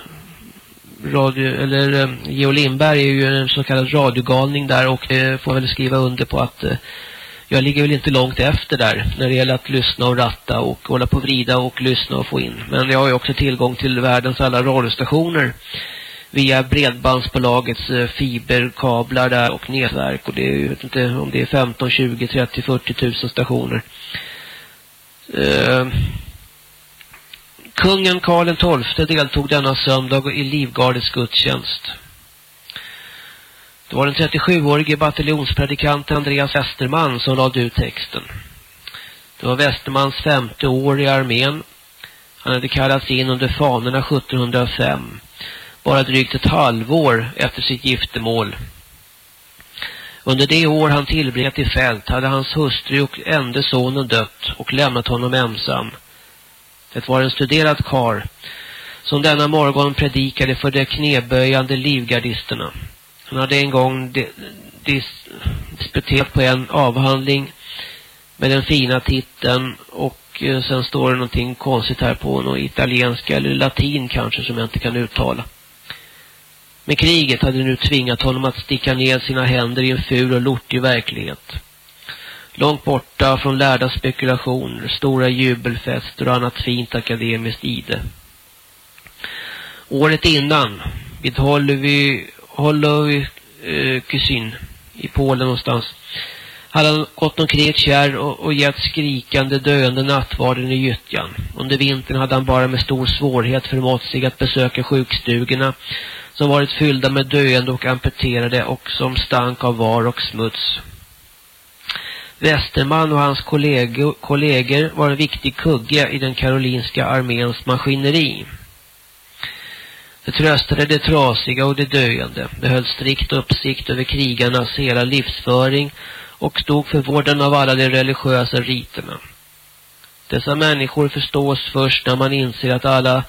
radio, eller eh, Geo Lindberg är ju en så kallad radiogalning där och det får väl skriva under på att eh, jag ligger väl inte långt efter där när det gäller att lyssna och ratta och hålla på och vrida och lyssna och få in. Men jag har ju också tillgång till världens alla radiostationer via bredbandsbolagets eh, fiberkablar där och nätverk och det är ju vet inte om det är 15, 20, 30, 40 tusen stationer. Uh, kungen Karl XII deltog denna söndag i Livgardets gudstjänst. Det var den 37-årige bataljonspredikanten Andreas Westerman som lade ut texten. Det var Westermans femte år i armén. Han hade kallats in under fanerna 1705 bara drygt ett halvår efter sitt giftermål. Under det år han tillbringat i fält hade hans hustru och enda sonen dött och lämnat honom ensam. Det var en studerad kar som denna morgon predikade för de kneböjande livgardisterna. Han hade en gång disputerat på en avhandling med den fina titeln och eh, sen står det någonting konstigt här på någon italienska eller latin kanske som jag inte kan uttala. Men kriget hade nu tvingat honom att sticka ner sina händer i en ful och lortig verklighet. Långt borta från lärda spekulationer, stora jubelfester och annat fint akademiskt ide. Året innan, vid Hollywood Hollowy eh, kusin i Polen någonstans, hade han gått omkring ett kärr och, och gett skrikande döende nattvarden i gyttjan. Under vintern hade han bara med stor svårighet förmått sig att besöka sjukstugorna som varit fyllda med döende och amputerade och som stank av var och smuts. Westerman och hans kollegor, kollegor var en viktig kugge i den karolinska arméns maskineri. Det tröstade det trasiga och det döende. Det höll strikt uppsikt över krigarnas hela livsföring och stod för vården av alla de religiösa riterna. Dessa människor förstås först när man inser att alla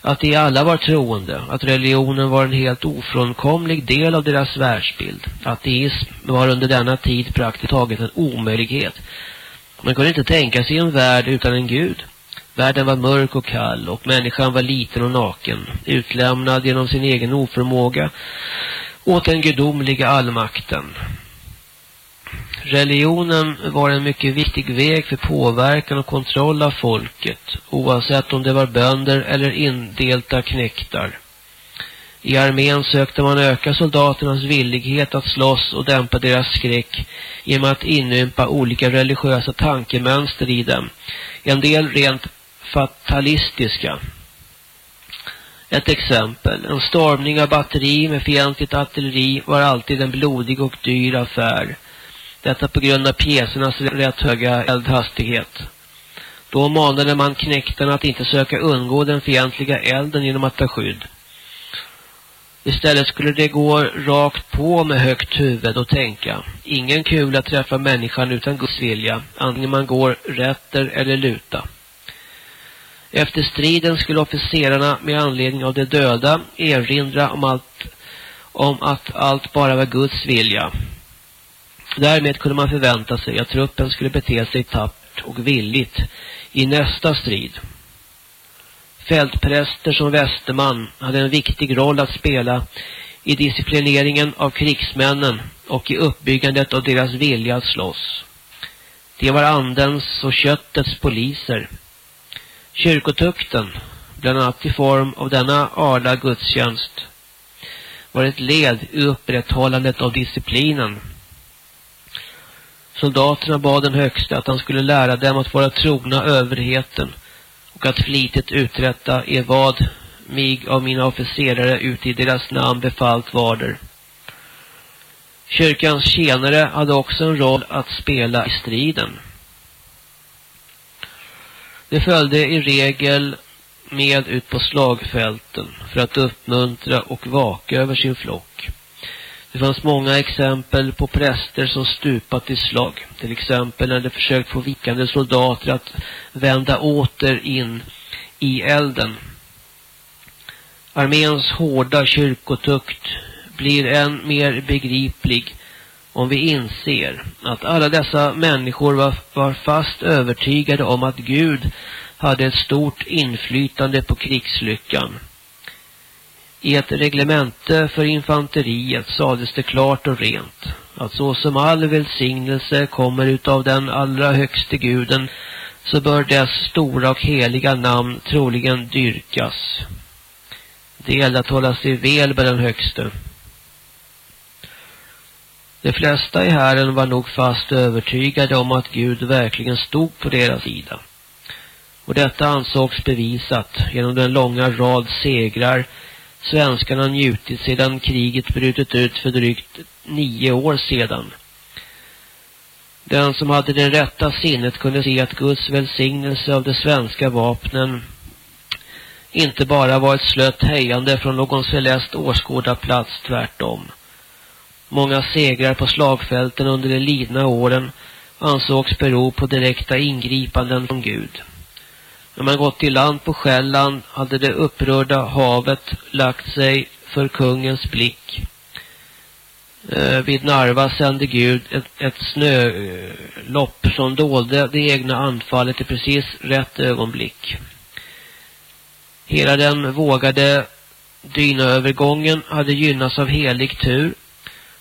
att de alla var troende, att religionen var en helt ofrånkomlig del av deras världsbild. Ateism var under denna tid praktiskt taget en omöjlighet. Man kunde inte tänka sig en värld utan en gud. Världen var mörk och kall och människan var liten och naken, utlämnad genom sin egen oförmåga åt den gudomliga allmakten. Religionen var en mycket viktig väg för påverkan och kontroll av folket, oavsett om det var bönder eller indelta knäktar. I armén sökte man öka soldaternas villighet att slåss och dämpa deras skräck genom att inympa olika religiösa tankemönster i dem. En del rent fatalistiska. Ett exempel. En stormning av batteri med fientligt artilleri var alltid en blodig och dyr affär. Detta på grund av pjäsernas rätt höga eldhastighet. Då manade man knäktarna att inte söka undgå den fientliga elden genom att ta skydd. Istället skulle det gå rakt på med högt huvud och tänka. Ingen kula träffar människan utan Guds vilja, antingen man går rätter eller luta. Efter striden skulle officerarna med anledning av de döda erinra om, allt, om att allt bara var Guds vilja. Därmed kunde man förvänta sig att truppen skulle bete sig tappert och villigt i nästa strid. Fältpräster som Västerman hade en viktig roll att spela i disciplineringen av krigsmännen och i uppbyggandet av deras vilja att slåss. De var andens och köttets poliser. Kyrkotukten, bland annat i form av denna arla gudstjänst, var ett led i upprätthållandet av disciplinen Soldaterna bad den högste att han skulle lära dem att vara trogna överheten och att flitigt uträtta är vad mig av mina officerare ut i deras namn befallt varder. Kyrkans tjänare hade också en roll att spela i striden. De följde i regel med ut på slagfälten för att uppmuntra och vaka över sin flock. Det fanns många exempel på präster som stupat i slag. Till exempel när de försökt få vikande soldater att vända åter in i elden. Arméns hårda kyrkotukt blir än mer begriplig om vi inser att alla dessa människor var, var fast övertygade om att Gud hade ett stort inflytande på krigslyckan. I ett reglemente för infanteriet sades det klart och rent att så som all välsignelse kommer utav den allra högste guden så bör dess stora och heliga namn troligen dyrkas. Det gällde att hålla sig väl med den högste. De flesta i herren var nog fast övertygade om att Gud verkligen stod på deras sida. Och detta ansågs bevisat genom den långa rad segrar svenskarna njutit sedan kriget brutit ut för drygt nio år sedan. Den som hade det rätta sinnet kunde se att Guds välsignelse av de svenska vapnen inte bara var ett slött hejande från någon celest åskådarplats tvärtom. Många segrar på slagfälten under de lidna åren ansågs bero på direkta ingripanden från Gud. När man gått i land på Själland hade det upprörda havet lagt sig för kungens blick. Eh, vid Narva sände Gud ett, ett snölopp som dolde det egna anfallet i precis rätt ögonblick. Hela den vågade dynaövergången hade gynnats av helig tur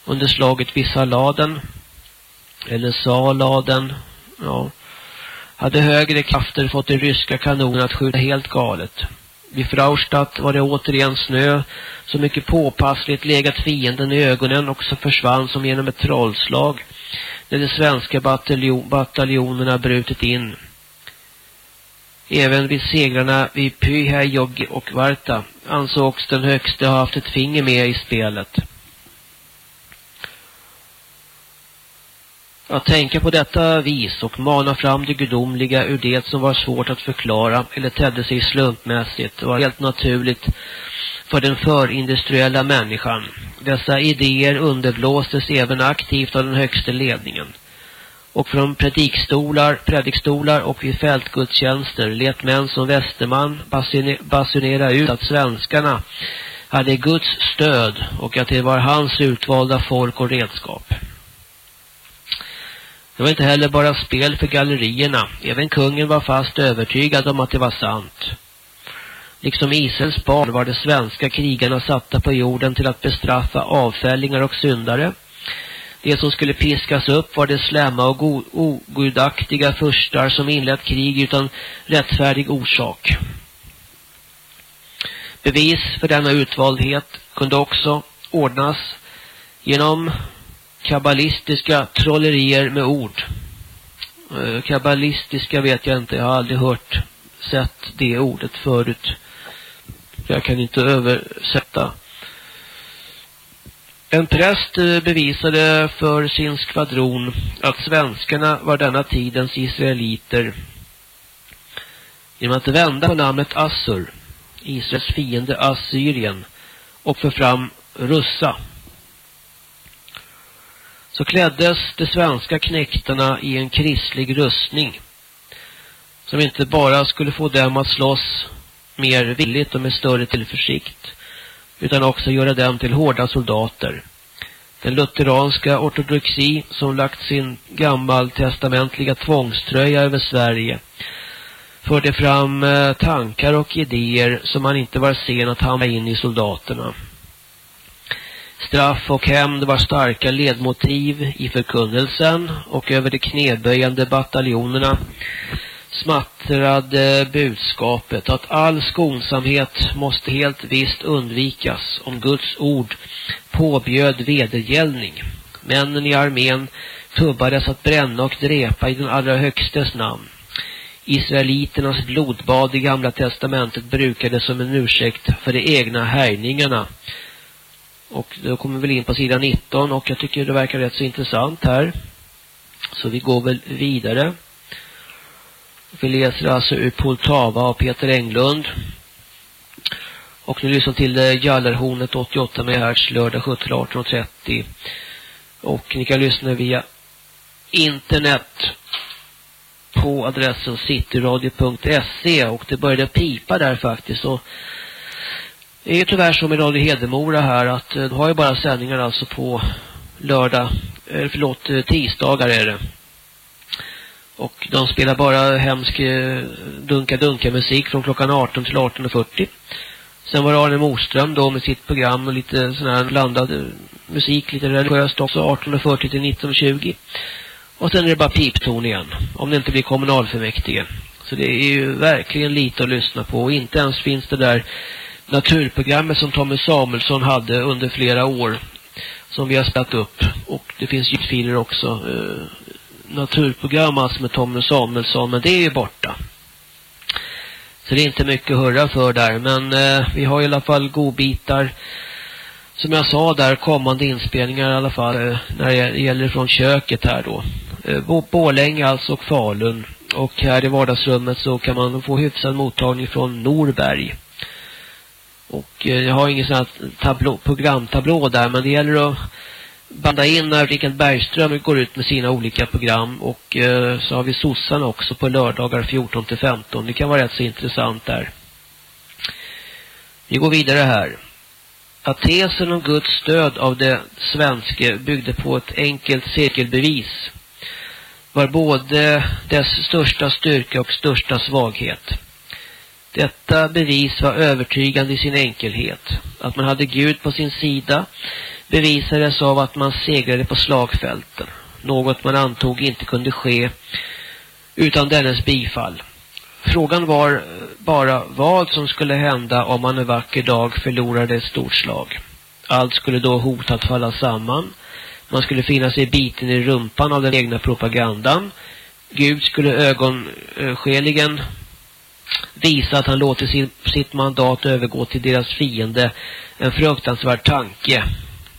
under slaget vid Saladen. eller Saladen, ja, hade högre krafter fått de ryska kanonerna att skjuta helt galet. Vid Fraustadt var det återigen snö, så mycket påpassligt legat fienden i ögonen och så försvann som genom ett trollslag när de svenska bataljon bataljonerna brutit in. Även vid segrarna vid Pyhäjog och Varta ansågs den högste ha haft ett finger med i spelet. Att tänka på detta vis och mana fram det gudomliga ur det som var svårt att förklara eller tedde sig slumpmässigt var helt naturligt för den förindustriella människan. Dessa idéer underblåstes även aktivt av den högsta ledningen. Och från predikstolar, predikstolar och vid fältgudstjänster let män som Västerman basunera ut att svenskarna hade Guds stöd och att det var hans utvalda folk och redskap. Det var inte heller bara spel för gallerierna. Även kungen var fast övertygad om att det var sant. Liksom Israels barn var de svenska krigarna satta på jorden till att bestraffa avfällingar och syndare. Det som skulle piskas upp var de slämma och ogudaktiga förstar som inlett krig utan rättfärdig orsak. Bevis för denna utvaldhet kunde också ordnas genom kabbalistiska trollerier med ord. Eh, kabbalistiska vet jag inte, jag har aldrig hört, sett det ordet förut. Jag kan inte översätta. En präst eh, bevisade för sin skvadron att svenskarna var denna tidens israeliter genom att vända på namnet Assur, Israels fiende Assyrien, och för fram Russa så kläddes de svenska knektarna i en kristlig rustning som inte bara skulle få dem att slåss mer villigt och med större tillförsikt utan också göra dem till hårda soldater. Den lutheranska ortodoxi som lagt sin gammaltestamentliga tvångströja över Sverige förde fram eh, tankar och idéer som man inte var sen att hamna in i soldaterna. Straff och hämnd var starka ledmotiv i förkunnelsen och över de knäböjande bataljonerna smattrade budskapet att all skonsamhet måste helt visst undvikas om Guds ord påbjöd vedergällning. Männen i armén tubbades att bränna och dräpa i den allra högstes namn. Israeliternas blodbad i gamla testamentet brukades som en ursäkt för de egna härjningarna och då kommer vi in på sidan 19 och jag tycker det verkar rätt så intressant här. Så vi går väl vidare. Vi läser alltså ur Poltava av Peter Englund. Och nu lyssnar till eh, Jallarhornet 88 MHz lördag 17 18.30. Och ni kan lyssna via internet på adressen cityradio.se och det började pipa där faktiskt och det är ju tyvärr så med Radio Hedemora här att eh, de har ju bara sändningar alltså på lördag, eller förlåt, eh, tisdagar är det. Och de spelar bara hemsk eh, dunka-dunka musik från klockan 18 till 18.40. Sen var det Arne Moström då med sitt program och lite sån här blandad eh, musik, lite religiöst också, 18.40 till 19.20. Och sen är det bara pipton igen, om det inte blir kommunalfullmäktige. Så det är ju verkligen lite att lyssna på. Och inte ens finns det där naturprogrammet som Tommy Samuelsson hade under flera år som vi har spelat upp. Och det finns ljudfiler också. Eh, naturprogram alltså med Tommy Samuelsson men det är ju borta. Så det är inte mycket att höra för där. Men eh, vi har i alla fall godbitar som jag sa där kommande inspelningar i alla fall eh, när det gäller från köket här då. Eh, Bålänge alltså och Falun. Och här i vardagsrummet så kan man få hyfsad mottagning från Norberg och eh, jag har ingen sån här tablå, programtablå där men det gäller att banda in när Rickard Bergström går ut med sina olika program och eh, så har vi sossarna också på lördagar 14 till 15. Det kan vara rätt så intressant där. Vi går vidare här. Att tesen om Guds stöd av det svenska byggde på ett enkelt cirkelbevis var både dess största styrka och största svaghet. Detta bevis var övertygande i sin enkelhet. Att man hade Gud på sin sida bevisades av att man segrade på slagfälten. något man antog inte kunde ske utan dennes bifall. Frågan var eh, bara vad som skulle hända om man en vacker dag förlorade ett stort slag. Allt skulle då hota att falla samman. Man skulle finna sig biten i rumpan av den egna propagandan. Gud skulle ögonskeligen visa att han låter sin, sitt mandat övergå till deras fiende. En fruktansvärd tanke.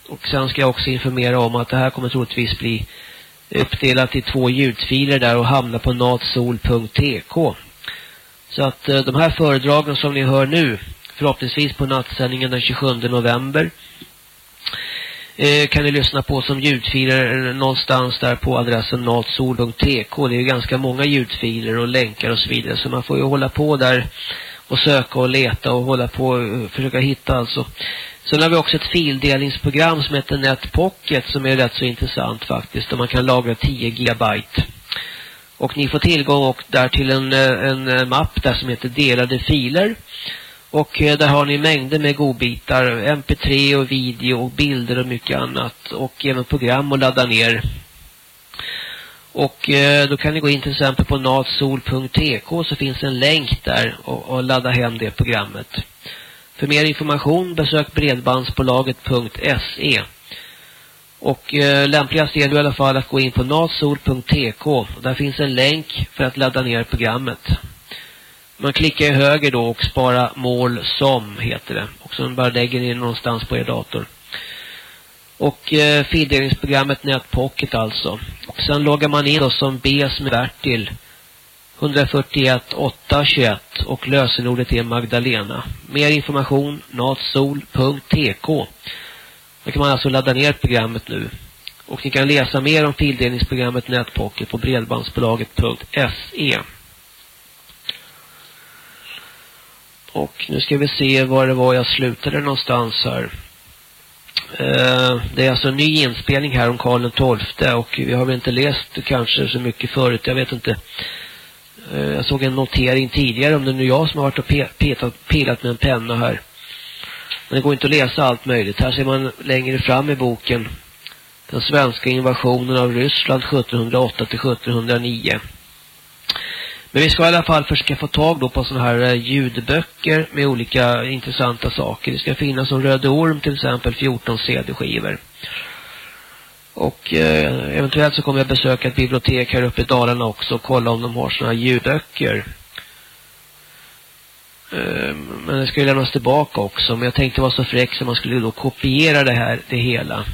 Och sen ska jag också informera om att det här kommer troligtvis bli uppdelat i två ljudfiler där och hamna på natsol.tk. Så att eh, de här föredragen som ni hör nu, förhoppningsvis på nattsändningen den 27 november, eh, kan ni lyssna på som ljudfiler någonstans där på adressen natsol.tk. Det är ju ganska många ljudfiler och länkar och så vidare så man får ju hålla på där och söka och leta och hålla på och försöka hitta alltså. Sen har vi också ett fildelningsprogram som heter NetPocket som är rätt så intressant faktiskt. Där man kan lagra 10 gigabyte. Och ni får tillgång och där till en, eh, en, en mapp där som heter delade filer. Och eh, där har ni mängder med godbitar, mp3 och video och bilder och mycket annat. Och även program att ladda ner. Och eh, då kan ni gå in till exempel på natsol.tk så finns en länk där och, och ladda hem det programmet. För mer information besök bredbandsbolaget.se. Och eh, lämpligast är det i alla fall att gå in på natsol.tk. Där finns en länk för att ladda ner programmet. Man klickar i höger då och spara mål som heter det. Och så bara lägger ni någonstans på er dator. Och eh, fildelningsprogrammet NetPocket alltså. Och sen loggar man in då som B som är Bertil 141 821 och lösenordet är Magdalena. Mer information natsol.tk. Då kan man alltså ladda ner programmet nu. Och ni kan läsa mer om fildelningsprogrammet NetPocket på bredbandsbolaget.se. Och nu ska vi se var det var jag slutade någonstans här. Uh, det är alltså en ny inspelning här om Karl XII och vi har väl inte läst kanske så mycket förut, jag vet inte. Uh, jag såg en notering tidigare om det nu jag som har varit och pe petat, pilat med en penna här. Men det går inte att läsa allt möjligt. Här ser man längre fram i boken den svenska invasionen av Ryssland 1708 till 1709. Men vi ska i alla fall försöka få tag då på sådana här eh, ljudböcker med olika intressanta saker. Det ska finnas som Röde Orm till exempel 14 CD-skivor. Och eh, eventuellt så kommer jag besöka ett bibliotek här uppe i Dalarna också och kolla om de har sådana här ljudböcker. Eh, men det ska ju lämnas tillbaka också. Men jag tänkte vara så fräck så man skulle då kopiera det här, det hela.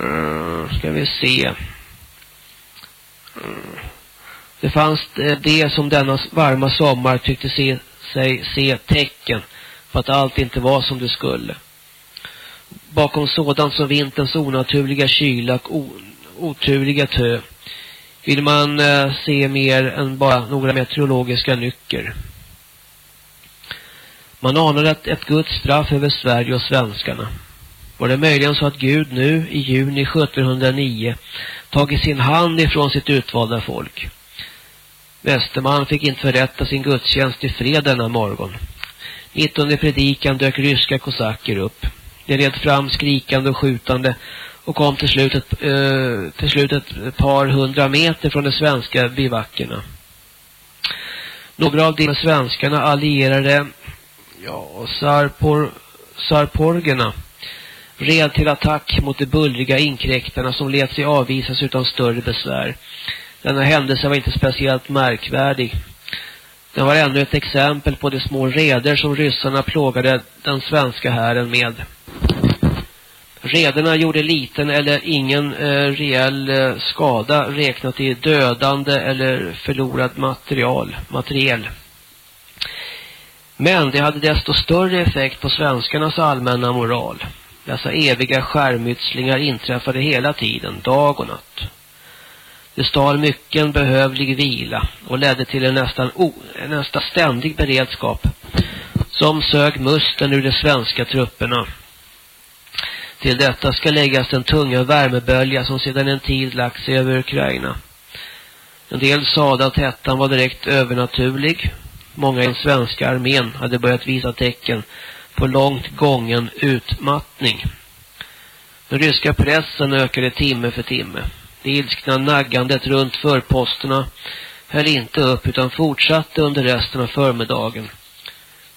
Uh, ska vi se. Mm. Det fanns eh, det som denna varma sommar tyckte se, sig se tecken på att allt inte var som det skulle. Bakom sådant som vinterns onaturliga kyla och oturliga tö vill man eh, se mer än bara några meteorologiska nycker. Man anade ett, ett Guds straff över Sverige och svenskarna. Var det möjligen så att Gud nu i juni 1709 tagit sin hand ifrån sitt utvalda folk? Västerman fick inte förrätta sin gudstjänst i fred denna morgon. 19 predikan dök ryska kosacker upp. De red fram skrikande och skjutande och kom till slut ett, eh, till slut ett par hundra meter från de svenska bivackerna. Några av de svenskarna allierade ja, sarpor, sarporgerna red till attack mot de bullriga inkräktarna som let sig avvisas utan större besvär. Denna händelse var inte speciellt märkvärdig. Den var ännu ett exempel på de små reder som ryssarna plågade den svenska hären med. Rederna gjorde liten eller ingen eh, reell eh, skada räknat i dödande eller förlorad material, materiel. Men det hade desto större effekt på svenskarnas allmänna moral. Dessa eviga skärmytslingar inträffade hela tiden, dag och natt. Det stal mycken behövlig vila och ledde till en nästan, o, en nästan ständig beredskap som sög musten ur de svenska trupperna. Till detta ska läggas den tunga värmebölja som sedan en tid lagt sig över Ukraina. En del sade att hettan var direkt övernaturlig. Många i den svenska armén hade börjat visa tecken på långt gången utmattning. Den ryska pressen ökade timme för timme. Det ilskna naggandet runt förposterna höll inte upp utan fortsatte under resten av förmiddagen.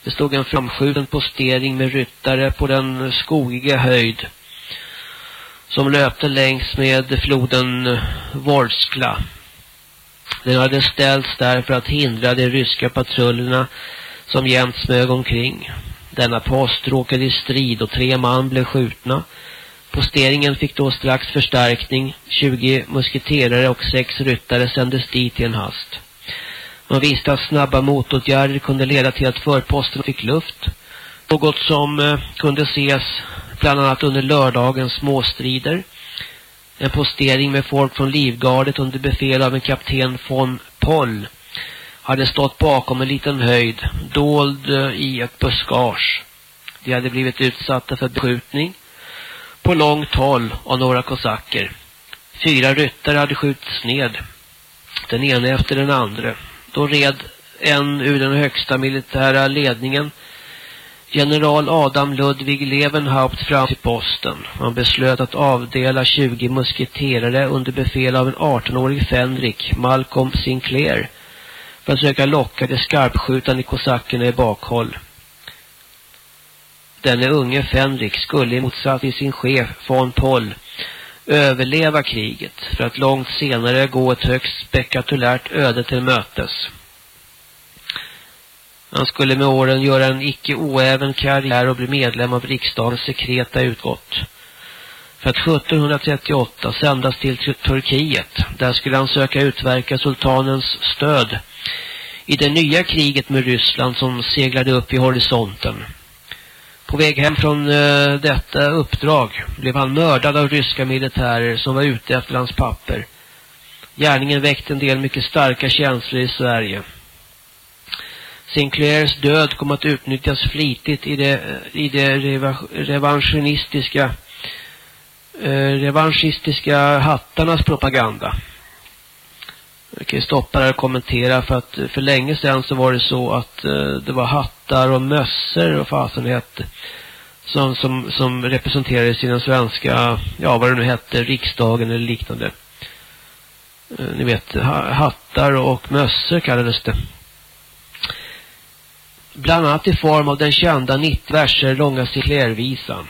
Det stod en framskjuten postering med ryttare på den skogiga höjd som löpte längs med floden Vorskla. Den hade ställts där för att hindra de ryska patrullerna som jämt smög omkring. Denna post råkade i strid och tre man blev skjutna. Posteringen fick då strax förstärkning. 20 musketerare och sex ryttare sändes dit i en hast. Man visste att snabba motåtgärder kunde leda till att förposten fick luft. Något som eh, kunde ses bland annat under lördagens småstrider. En postering med folk från livgardet under befäl av en kapten von Poll hade stått bakom en liten höjd, dold eh, i ett buskage. De hade blivit utsatta för beskjutning på långt håll av några kosacker. Fyra ryttare hade skjutits ned, den ena efter den andra. Då red en ur den högsta militära ledningen General Adam Ludwig Levenhaupt fram till posten. Man beslöt att avdela 20 musketerare under befäl av en 18-årig Fenrik, Malcolm Sinclair, för att söka locka de skarpskjutande kosackerna i bakhåll. Denne unge Fenrik skulle i motsats till sin chef von Poll överleva kriget för att långt senare gå ett högst spektakulärt öde till mötes. Han skulle med åren göra en icke oäven karriär och bli medlem av riksdagens sekreta utgått. För att 1738 sändas till Turkiet. Där skulle han söka utverka sultanens stöd i det nya kriget med Ryssland som seglade upp i horisonten. På väg hem från uh, detta uppdrag blev han mördad av ryska militärer som var ute efter hans papper. Gärningen väckte en del mycket starka känslor i Sverige. Sinclairs död kom att utnyttjas flitigt i det, i det revanchistiska eh, revanchistiska hattarnas propaganda. Jag kan stoppa där och kommentera för att för länge sedan så var det så att eh, det var hattar och mössor och fasenhet som, som, som representerades i den svenska, ja vad det nu hette, riksdagen eller liknande. Eh, ni vet, hattar och mössor kallades det bland annat i form av den kända 90 verser långa Sinclair-visan.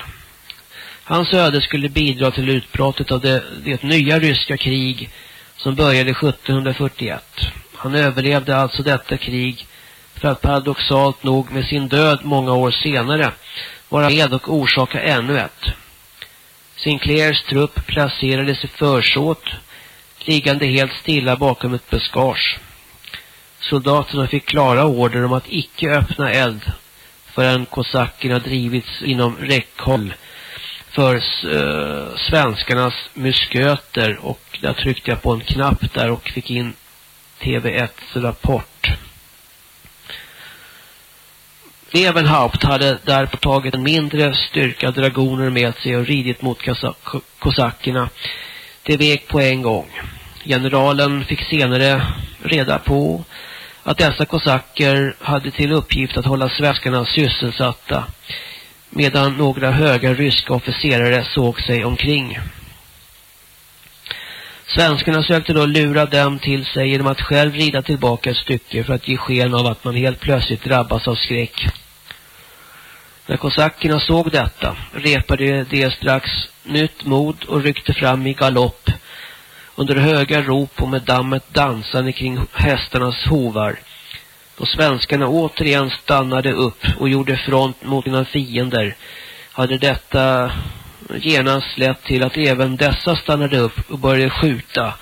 Hans öde skulle bidra till utbrottet av det, det nya ryska krig som började 1741. Han överlevde alltså detta krig för att paradoxalt nog med sin död många år senare vara med och orsaka ännu ett. Sinclairs trupp placerades i försåt, liggande helt stilla bakom ett buskage. Soldaterna fick klara order om att icke öppna eld förrän kosackerna drivits inom räckhåll för eh, svenskarnas musköter och där tryckte jag på en knapp där och fick in TV1s rapport. Levenhaupt hade därpå tagit en mindre styrka dragoner med sig och ridit mot kosackerna. Det vek på en gång. Generalen fick senare reda på att dessa kosacker hade till uppgift att hålla svenskarna sysselsatta medan några höga ryska officerare såg sig omkring. Svenskarna sökte då lura dem till sig genom att själv rida tillbaka ett stycke för att ge sken av att man helt plötsligt drabbas av skräck. När kosackerna såg detta repade de strax nytt mod och ryckte fram i galopp under höga rop och med dammet dansande kring hästarnas hovar. Då svenskarna återigen stannade upp och gjorde front mot sina fiender hade detta genast lett till att även dessa stannade upp och började skjuta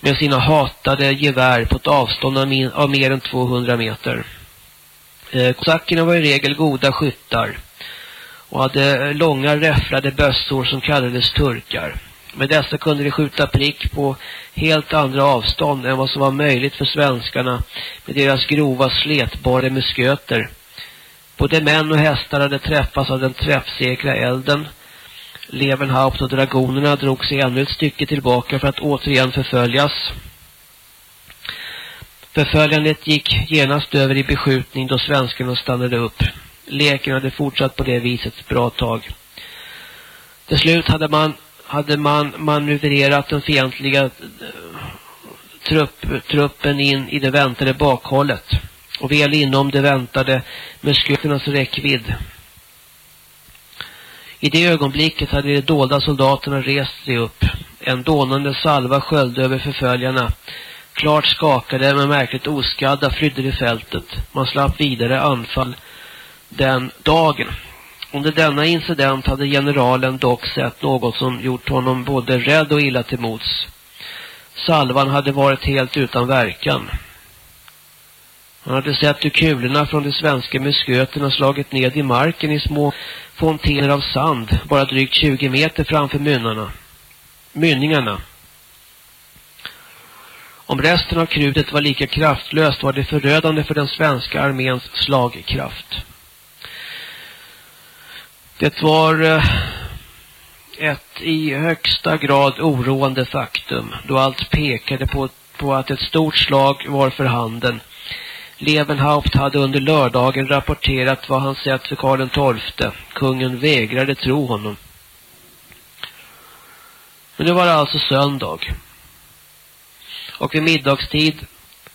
med sina hatade gevär på ett avstånd av, av mer än 200 meter. Eh, kosackerna var i regel goda skyttar och hade långa räfflade bössor som kallades turkar. Med dessa kunde de skjuta prick på helt andra avstånd än vad som var möjligt för svenskarna med deras grova sletbara musköter. Både män och hästar hade träffats av den träffsäkra elden. Levenhaupt och dragonerna drog sig ännu ett stycke tillbaka för att återigen förföljas. Förföljandet gick genast över i beskjutning då svenskarna stannade upp. Leken hade fortsatt på det viset ett bra tag. Till slut hade man, hade man manövrerat den fientliga eh, trupp, truppen in i det väntade bakhållet och väl inom det väntade musketernas räckvidd. I det ögonblicket hade de dolda soldaterna rest sig upp. En dånande salva sköljde över förföljarna. Klart skakade men märkligt oskadda flydde i fältet. Man slapp vidare anfall den dagen. Under denna incident hade generalen dock sett något som gjort honom både rädd och illa till mots. Salvan hade varit helt utan verkan. Han hade sett hur kulorna från de svenska musköterna slagit ned i marken i små fontäner av sand, bara drygt 20 meter framför mynnarna. mynningarna. Om resten av krutet var lika kraftlöst var det förödande för den svenska arméns slagkraft. Det var eh, ett i högsta grad oroande faktum då allt pekade på, på att ett stort slag var för handen. Levenhaupt hade under lördagen rapporterat vad han sett för Karl XII. Kungen vägrade tro honom. Men nu var det alltså söndag. Och vid middagstid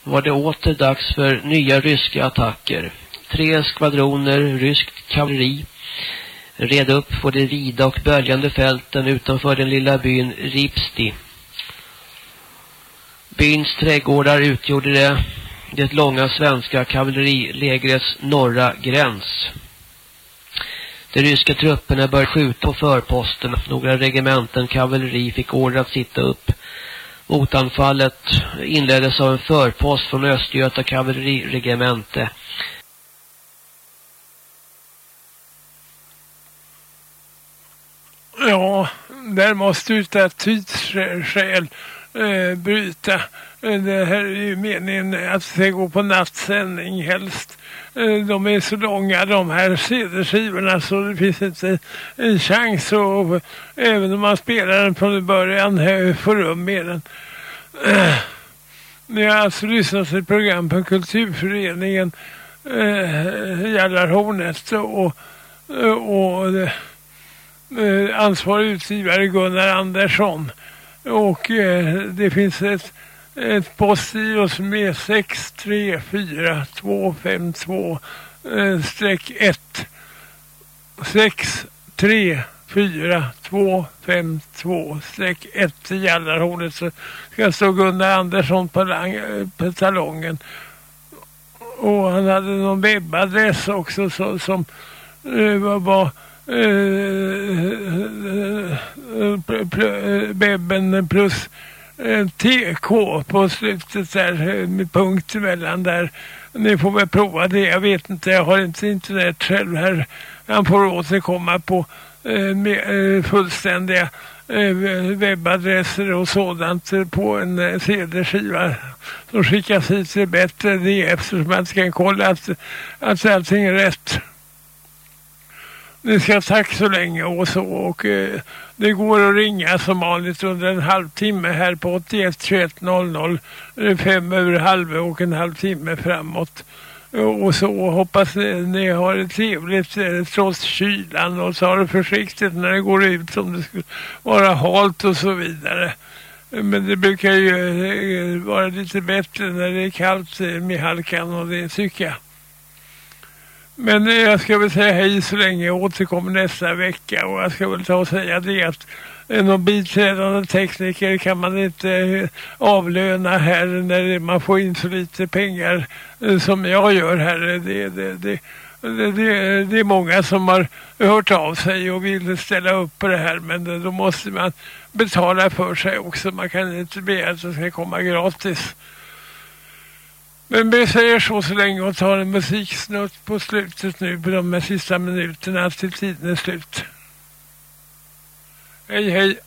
var det åter dags för nya ryska attacker. Tre skvadroner ryskt kavalleri red upp på de vida och böljande fälten utanför den lilla byn Ripsti. Byns trädgårdar utgjorde det, det långa svenska kavallerilägrets norra gräns. De ryska trupperna började skjuta på förposten. Några regementen kavalleri fick order att sitta upp. Motanfallet inleddes av en förpost från Östgöta kavalleriregemente Ja, där måste utav tidsskäl eh, bryta. Eh, det här är ju meningen att det ska gå på nattsändning helst. Eh, de är så långa de här cd-skivorna så det finns inte en chans att även om man spelar den från början eh, få rum med den. Eh, ni har alltså lyssnat till ett program på Kulturföreningen eh, Jallarhornet och, och eh, ansvarig utgivare Gunnar Andersson. Och eh, det finns ett, ett postgiro som är 634252 eh, streck 1 streck 1 i Jallarhornet så ska stå Gunnar Andersson på, lang, på salongen. Och han hade någon webbadress också så, som eh, var Bebben plus eh, TK på slutet där eh, med punkt emellan där. Ni får väl prova det. Jag vet inte, jag har inte internet själv här. Han får återkomma på eh, med fullständiga webbadresser och sådant på en CD-skiva som skickas hit till bättre det eftersom man ska kolla att, att allting är rätt. Ni ska tack så länge och så och eh, det går att ringa som vanligt under en halvtimme här på 81 21 00 fem över halv och en halvtimme framåt eh, och så hoppas ni, ni har det trevligt eh, trots kylan och så har det försiktigt när det går ut som det skulle vara halt och så vidare. Men det brukar ju eh, vara lite bättre när det är kallt eh, med halkan och det tycker jag. Men jag ska väl säga hej så länge jag återkommer nästa vecka och jag ska väl ta och säga det att eh, någon biträdande tekniker kan man inte eh, avlöna här när man får in så lite pengar eh, som jag gör här. Det, det, det, det, det är många som har hört av sig och vill ställa upp på det här men då måste man betala för sig också. Man kan inte begära att det ska komma gratis. Men vi säger så så länge och tar en musiksnutt på slutet nu på de här sista minuterna till tiden är slut. Hej hej.